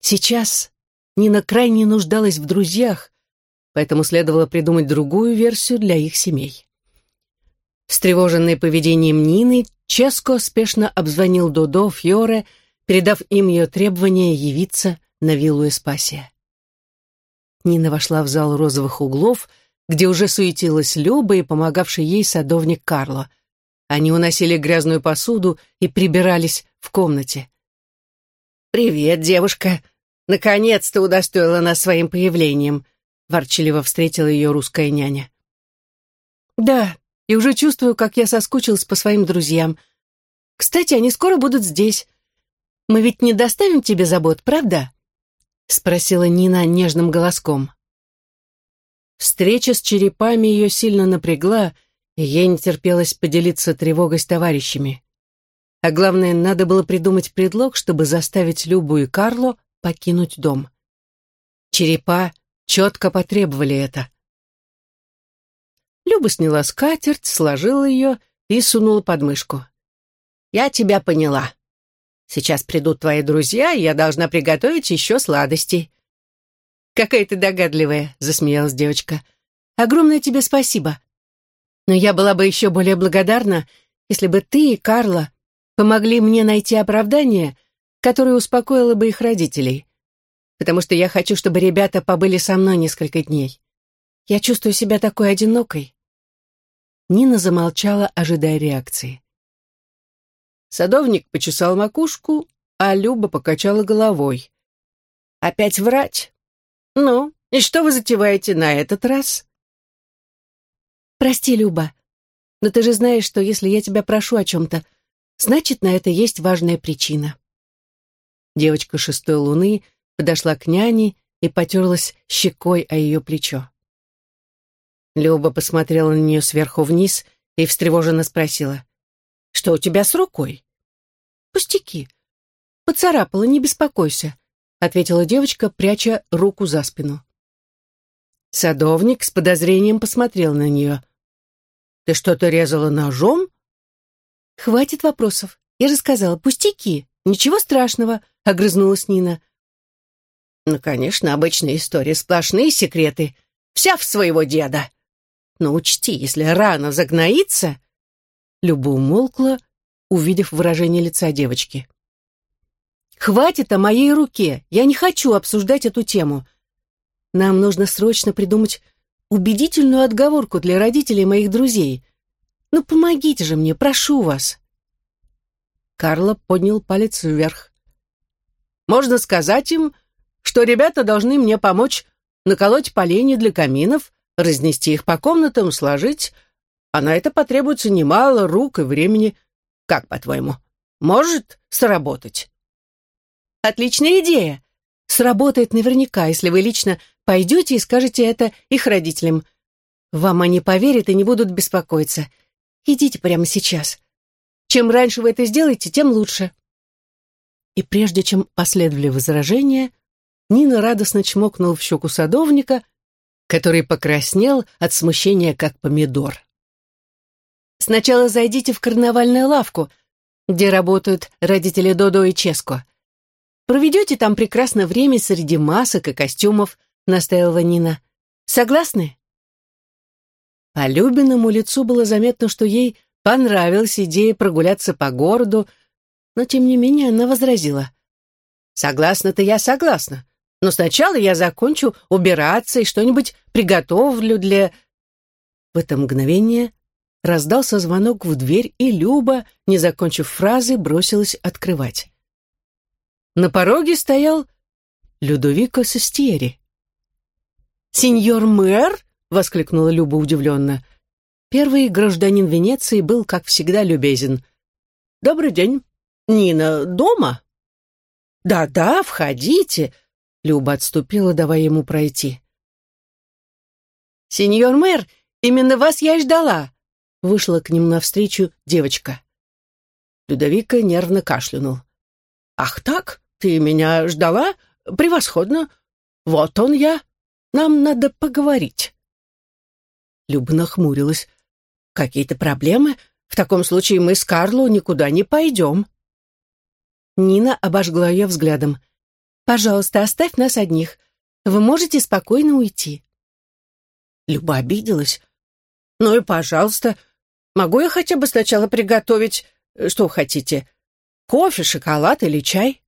Сейчас Нина крайне нуждалась в друзьях, поэтому следовало придумать другую версию для их семей. Встревоженный поведением Нины, Ческо спешно обзвонил Додо Фьоре, передав им ее требование явиться на виллу Эспасия. Нина вошла в зал розовых углов, где уже суетилась Люба и помогавший ей садовник Карло. Они уносили грязную посуду и прибирались в комнате. «Привет, девушка! Наконец-то удостоила нас своим появлением!» ворчливо встретила ее русская няня. «Да, и уже чувствую, как я соскучилась по своим друзьям. Кстати, они скоро будут здесь. Мы ведь не доставим тебе забот, правда?» спросила Нина нежным голоском. Встреча с черепами ее сильно напрягла, и ей не терпелось поделиться тревогой с товарищами. А главное, надо было придумать предлог, чтобы заставить Любу и Карло покинуть дом. Черепа четко потребовали это. Люба сняла скатерть, сложила ее и сунула под мышку. «Я тебя поняла. Сейчас придут твои друзья, и я должна приготовить еще сладостей». «Какая ты догадливая», — засмеялась девочка. «Огромное тебе спасибо. Но я была бы еще более благодарна, если бы ты и Карла помогли мне найти оправдание, которое успокоило бы их родителей. Потому что я хочу, чтобы ребята побыли со мной несколько дней. Я чувствую себя такой одинокой». Нина замолчала, ожидая реакции. Садовник почесал макушку, а Люба покачала головой. «Опять врать? Ну, и что вы затеваете на этот раз?» «Прости, Люба, но ты же знаешь, что если я тебя прошу о чем-то, значит, на это есть важная причина». Девочка шестой луны подошла к няне и потерлась щекой о ее плечо. Люба посмотрела на нее сверху вниз и встревоженно спросила. Что у тебя с рукой? Пустяки. Поцарапала, не беспокойся, ответила девочка, пряча руку за спину. Садовник с подозрением посмотрел на нее. Ты что-то резала ножом? Хватит вопросов. Я же сказала, пустяки. Ничего страшного, огрызнулась Нина. Ну, конечно, обычная история, сплошные секреты. Вся в своего деда. Но учти, если рана загноится, Люба умолкла, увидев выражение лица девочки. «Хватит о моей руке! Я не хочу обсуждать эту тему. Нам нужно срочно придумать убедительную отговорку для родителей моих друзей. Ну, помогите же мне, прошу вас!» Карло поднял палец вверх. «Можно сказать им, что ребята должны мне помочь наколоть поленья для каминов, разнести их по комнатам, сложить, а на это потребуется немало рук и времени. Как, по-твоему, может сработать? Отличная идея. Сработает наверняка, если вы лично пойдете и скажете это их родителям. Вам они поверят и не будут беспокоиться. Идите прямо сейчас. Чем раньше вы это сделаете, тем лучше. И прежде чем последовали возражения, Нина радостно чмокнула в щеку садовника, который покраснел от смущения, как помидор. Сначала зайдите в карнавальную лавку, где работают родители Додо и Ческо. Проведете там прекрасное время среди масок и костюмов, настаивала Нина. Согласны? По Любиному лицу было заметно, что ей понравилась идея прогуляться по городу, но тем не менее она возразила. «Согласна-то я согласна, Но сначала я закончу убираться и что-нибудь приготовлю для...» В это мгновение раздался звонок в дверь, и Люба, не закончив фразы, бросилась открывать. На пороге стоял Людовико Сестиери. «Сеньор мэр!» — воскликнула Люба удивленно. Первый гражданин Венеции был, как всегда, любезен. «Добрый день. Нина дома?» «Да-да, входите!» Люба отступила, давая ему пройти. «Сеньор мэр, именно вас я и ждала!» Вышла к ним навстречу девочка. Людовика нервно кашлянул. «Ах так? Ты меня ждала? Превосходно! Вот он я! Нам надо поговорить!» Люба нахмурилась. «Какие-то проблемы? В таком случае мы с Карло никуда не пойдем». Нина обожгла ее взглядом. «Пожалуйста, оставь нас одних. Вы можете спокойно уйти». Люба обиделась. «Ну и пожалуйста. Могу я хотя бы сначала приготовить, э, что хотите? Кофе, шоколад или чай?»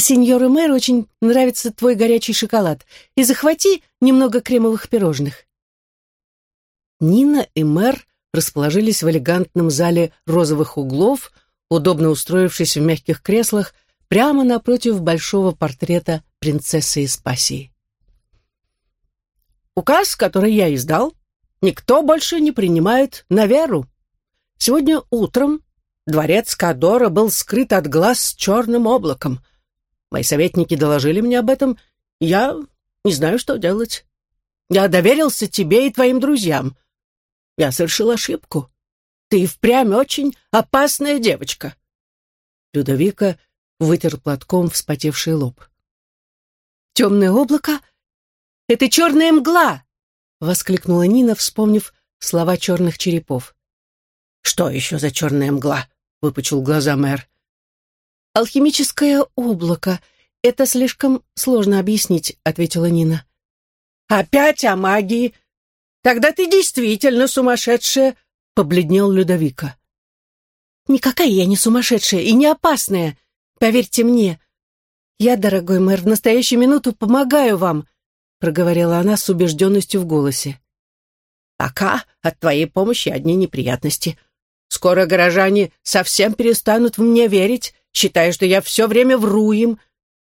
«Сеньору мэр очень нравится твой горячий шоколад. И захвати немного кремовых пирожных». Нина и мэр расположились в элегантном зале розовых углов, удобно устроившись в мягких креслах, прямо напротив большого портрета принцессы Испасии. Указ, который я издал, никто больше не принимает на веру. Сегодня утром дворец Кадора был скрыт от глаз черным облаком. Мои советники доложили мне об этом, я не знаю, что делать. Я доверился тебе и твоим друзьям. Я совершил ошибку. Ты впрямь очень опасная девочка. Людовика вытер платком вспотевший лоб. «Темное облако? Это черная мгла!» — воскликнула Нина, вспомнив слова черных черепов. «Что еще за черная мгла?» — выпучил глаза мэр. «Алхимическое облако. Это слишком сложно объяснить», — ответила Нина. «Опять о магии? Тогда ты действительно сумасшедшая!» побледнел Людовика. «Никакая я не сумасшедшая и не опасная, поверьте мне. Я, дорогой мэр, в настоящую минуту помогаю вам», проговорила она с убежденностью в голосе. «Пока от твоей помощи одни неприятности. Скоро горожане совсем перестанут в мне верить, считая, что я все время вру им.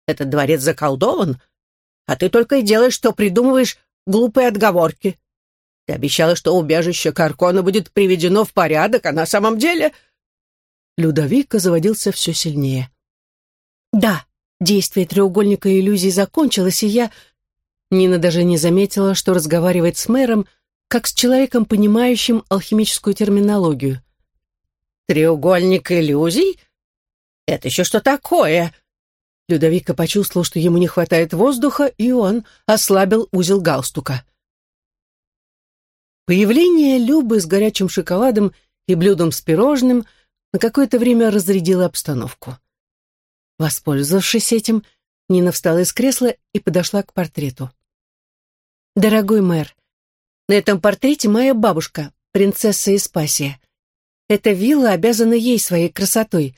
Этот дворец заколдован, а ты только и делаешь, что придумываешь глупые отговорки. Ты обещала, что убежище Каркона будет приведено в порядок, а на самом деле...» Людовика заводился все сильнее. «Да, действие треугольника иллюзий закончилось, и я...» Нина даже не заметила, что разговаривает с мэром, как с человеком, понимающим алхимическую терминологию. «Треугольник иллюзий? Это еще что такое?» Людовика почувствовал, что ему не хватает воздуха, и он ослабил узел галстука. Появление Любы с горячим шоколадом и блюдом с пирожным на какое-то время разрядило обстановку. Воспользовавшись этим, Нина встала из кресла и подошла к портрету. «Дорогой мэр, на этом портрете моя бабушка, принцесса Испасия. Эта вилла обязана ей своей красотой,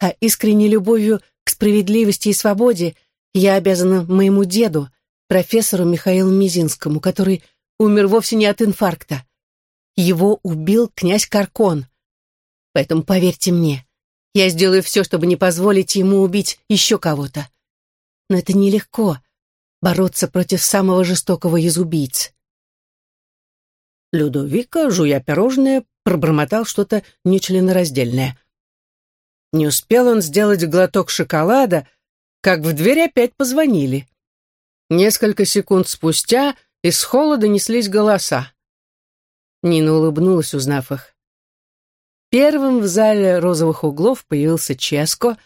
а искренней любовью к справедливости и свободе я обязана моему деду, профессору Михаилу Мизинскому, который умер вовсе не от инфаркта. Его убил князь Каркон. Поэтому поверьте мне, я сделаю все, чтобы не позволить ему убить еще кого-то. Но это нелегко — бороться против самого жестокого из убийц. Людовика, жуя пирожное, пробормотал что-то нечленораздельное. Не успел он сделать глоток шоколада, как в дверь опять позвонили. Несколько секунд спустя — из холода неслись голоса. Нина улыбнулась, узнав их. Первым в зале розовых углов появился Ческо,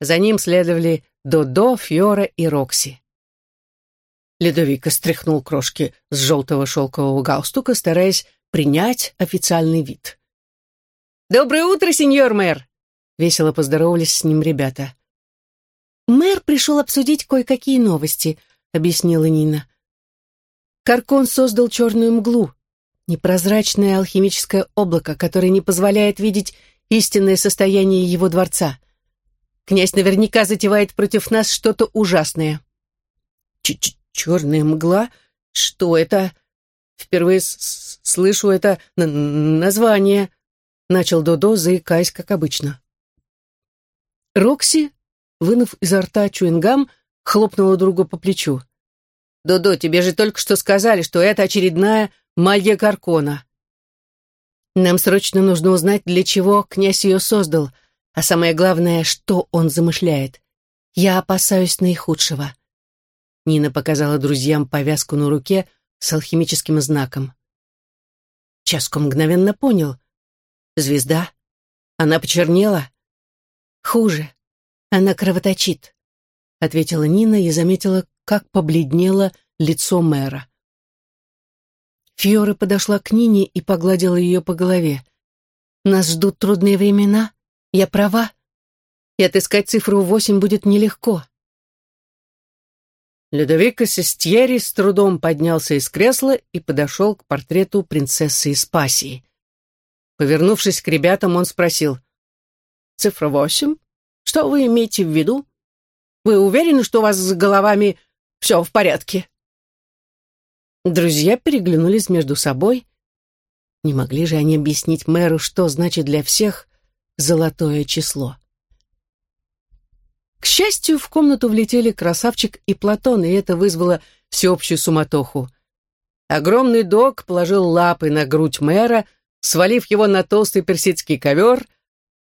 за ним следовали Додо, Фьора и Рокси. Ледовика стряхнул крошки с желтого шелкового галстука, стараясь принять официальный вид. «Доброе утро, сеньор мэр!» — весело поздоровались с ним ребята. «Мэр пришел обсудить кое-какие новости», — объяснила Нина. Каркон создал черную мглу, непрозрачное алхимическое облако, которое не позволяет видеть истинное состояние его дворца. Князь наверняка затевает против нас что-то ужасное. Ч -ч «Черная мгла? Что это? Впервые слышу это название», — начал Додо, заикаясь, как обычно. Рокси, вынув изо рта чуингам, хлопнула другу по плечу. «Додо, тебе же только что сказали, что это очередная магия Каркона. Нам срочно нужно узнать, для чего князь ее создал, а самое главное, что он замышляет. Я опасаюсь наихудшего». Нина показала друзьям повязку на руке с алхимическим знаком. Часко мгновенно понял. Звезда. Она почернела. Хуже. Она кровоточит, ответила Нина и заметила, как побледнело лицо мэра. Фьора подошла к Нине и погладила ее по голове. «Нас ждут трудные времена. Я права. И отыскать цифру восемь будет нелегко». Людовико Сестьери с трудом поднялся из кресла и подошел к портрету принцессы Испасии. Повернувшись к ребятам, он спросил. «Цифра восемь? Что вы имеете в виду? Вы уверены, что у вас с головами все в порядке?» Друзья переглянулись между собой. Не могли же они объяснить мэру, что значит для всех золотое число. К счастью, в комнату влетели красавчик и Платон, и это вызвало всеобщую суматоху. Огромный дог положил лапы на грудь мэра, свалив его на толстый персидский ковер,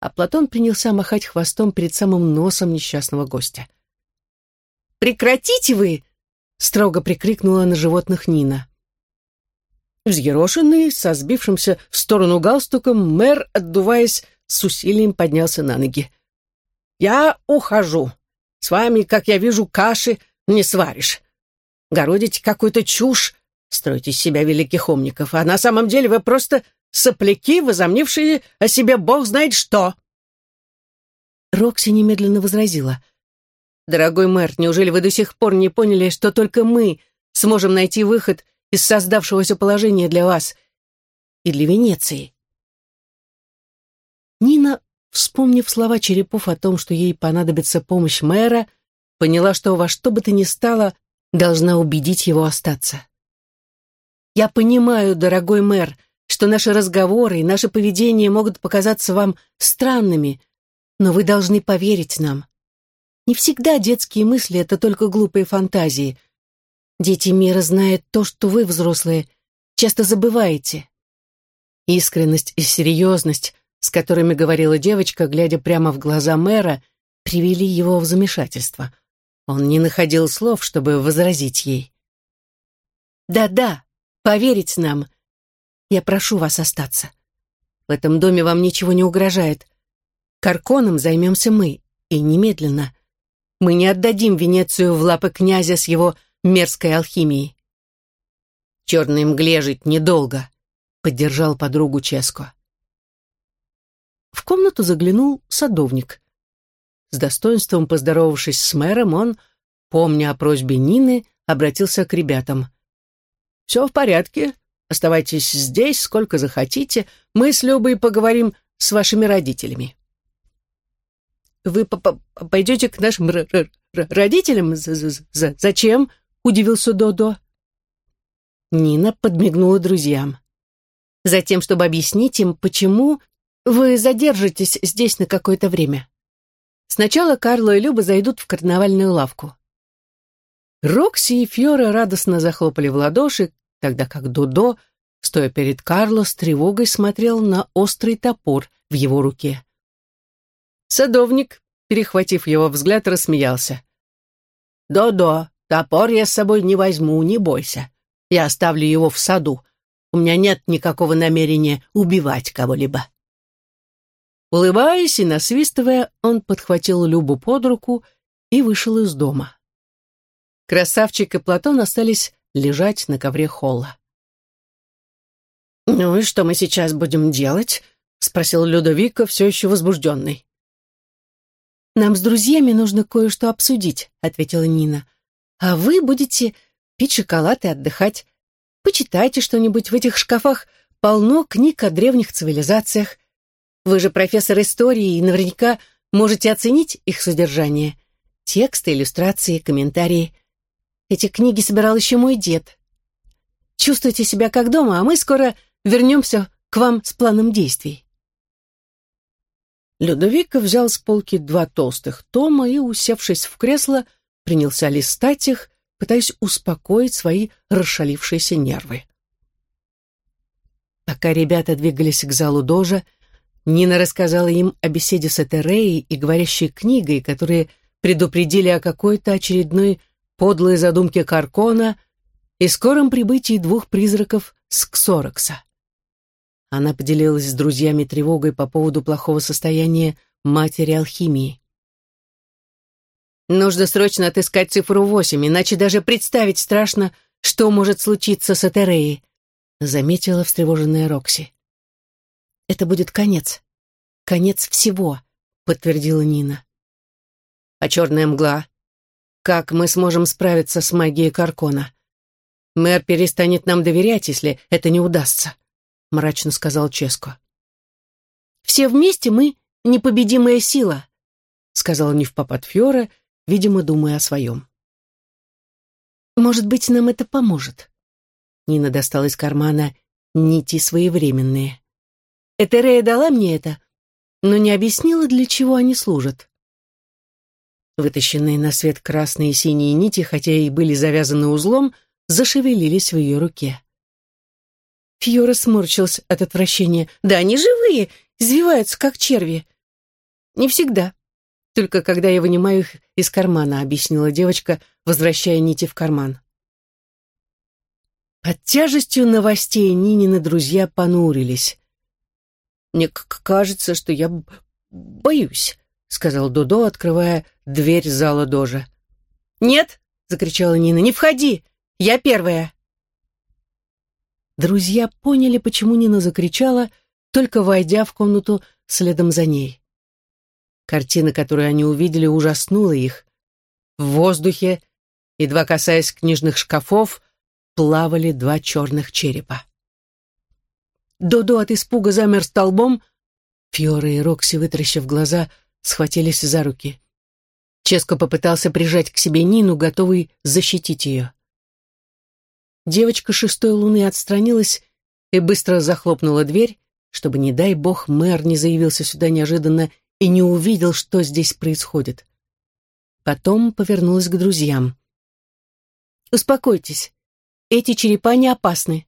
а Платон принялся махать хвостом перед самым носом несчастного гостя. «Прекратите вы!» — строго прикрикнула на животных Нина. Взъерошенный, со сбившимся в сторону галстуком, мэр, отдуваясь, с усилием поднялся на ноги. Я ухожу. С вами, как я вижу, каши не сваришь. Городите какую-то чушь, строите из себя великих умников, а на самом деле вы просто сопляки, возомнившие о себе бог знает что». Рокси немедленно возразила. «Дорогой мэр, неужели вы до сих пор не поняли, что только мы сможем найти выход из создавшегося положения для вас и для Венеции?» Нина Вспомнив слова Черепов о том, что ей понадобится помощь мэра, поняла, что во что бы то ни стало, должна убедить его остаться. «Я понимаю, дорогой мэр, что наши разговоры и наше поведение могут показаться вам странными, но вы должны поверить нам. Не всегда детские мысли — это только глупые фантазии. Дети мира знают то, что вы, взрослые, часто забываете. Искренность и серьезность с которыми говорила девочка, глядя прямо в глаза мэра, привели его в замешательство. Он не находил слов, чтобы возразить ей. «Да-да, поверить нам. Я прошу вас остаться. В этом доме вам ничего не угрожает. Карконом займемся мы, и немедленно. Мы не отдадим Венецию в лапы князя с его мерзкой алхимией». «Черной мгле жить недолго», — поддержал подругу Ческо. В комнату заглянул садовник. С достоинством поздоровавшись с мэром, он, помня о просьбе Нины, обратился к ребятам. «Все в порядке. Оставайтесь здесь, сколько захотите. Мы с Любой поговорим с вашими родителями». «Вы пойдете к нашим родителям? Зачем?» — удивился Додо. Нина подмигнула друзьям. Затем, чтобы объяснить им, почему вы задержитесь здесь на какое-то время. Сначала Карло и Люба зайдут в карнавальную лавку. Рокси и Фьора радостно захлопали в ладоши, тогда как Дудо, стоя перед Карло, с тревогой смотрел на острый топор в его руке. Садовник, перехватив его взгляд, рассмеялся. «Додо, топор я с собой не возьму, не бойся. Я оставлю его в саду. У меня нет никакого намерения убивать кого-либо». Улыбаясь и насвистывая, он подхватил Любу под руку и вышел из дома. Красавчик и Платон остались лежать на ковре холла. «Ну и что мы сейчас будем делать?» — спросил Людовика, все еще возбужденный. «Нам с друзьями нужно кое-что обсудить», — ответила Нина. «А вы будете пить шоколад и отдыхать. Почитайте что-нибудь в этих шкафах. Полно книг о древних цивилизациях. Вы же профессор истории и наверняка можете оценить их содержание. Тексты, иллюстрации, комментарии. Эти книги собирал еще мой дед. Чувствуйте себя как дома, а мы скоро вернемся к вам с планом действий». Людовика взял с полки два толстых тома и, усевшись в кресло, принялся листать их, пытаясь успокоить свои расшалившиеся нервы. Пока ребята двигались к залу Дожа, Нина рассказала им о беседе с Этереей и говорящей книгой, которые предупредили о какой-то очередной подлой задумке Каркона и скором прибытии двух призраков с Ксорокса. Она поделилась с друзьями тревогой по поводу плохого состояния матери алхимии. «Нужно срочно отыскать цифру восемь, иначе даже представить страшно, что может случиться с Этереей», заметила встревоженная Рокси. «Это будет конец. Конец всего», подтвердила Нина. «А черная мгла? Как мы сможем справиться с магией Каркона? Мэр перестанет нам доверять, если это не удастся», мрачно сказал Ческо. «Все вместе мы непобедимая сила», сказала Невпопад Фьора, видимо, думая о своем. «Может быть, нам это поможет?» Нина достала из кармана нити своевременные. Этерея дала мне это, но не объяснила, для чего они служат. Вытащенные на свет красные и синие нити, хотя и были завязаны узлом, зашевелились в ее руке. Фьора сморщилась от отвращения. «Да, они живые, извиваются, как черви». «Не всегда. Только когда я вынимаю их из кармана», — объяснила девочка, возвращая нити в карман. Под тяжестью новостей Нинины друзья понурились. «Мне кажется, что я боюсь», — сказал Додо, открывая дверь зала Дожа. «Нет!» — закричала Нина. «Не входи! Я первая!» Друзья поняли, почему Нина закричала, только войдя в комнату следом за ней. Картина, которую они увидели, ужаснула их. В воздухе, едва касаясь книжных шкафов, плавали два черных черепа. Додо от испуга замер столбом. Фьора и Рокси, вытаращив глаза, схватились за руки. Ческо попытался прижать к себе Нину, готовый защитить ее. Девочка шестой луны отстранилась и быстро захлопнула дверь, чтобы, не дай бог, мэр не заявился сюда неожиданно и не увидел, что здесь происходит. Потом повернулась к друзьям. «Успокойтесь. Эти черепа не опасны.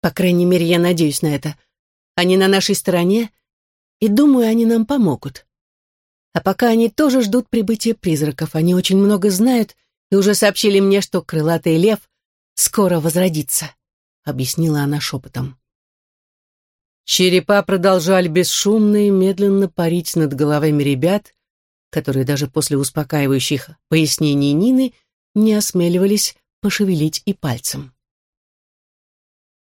По крайней мере, я надеюсь на это. Они на нашей стороне, и думаю, они нам помогут. А пока они тоже ждут прибытия призраков. Они очень много знают и уже сообщили мне, что крылатый лев скоро возродится», — объяснила она шепотом. Черепа продолжали бесшумно и медленно парить над головами ребят, которые даже после успокаивающих пояснений Нины не осмеливались пошевелить и пальцем.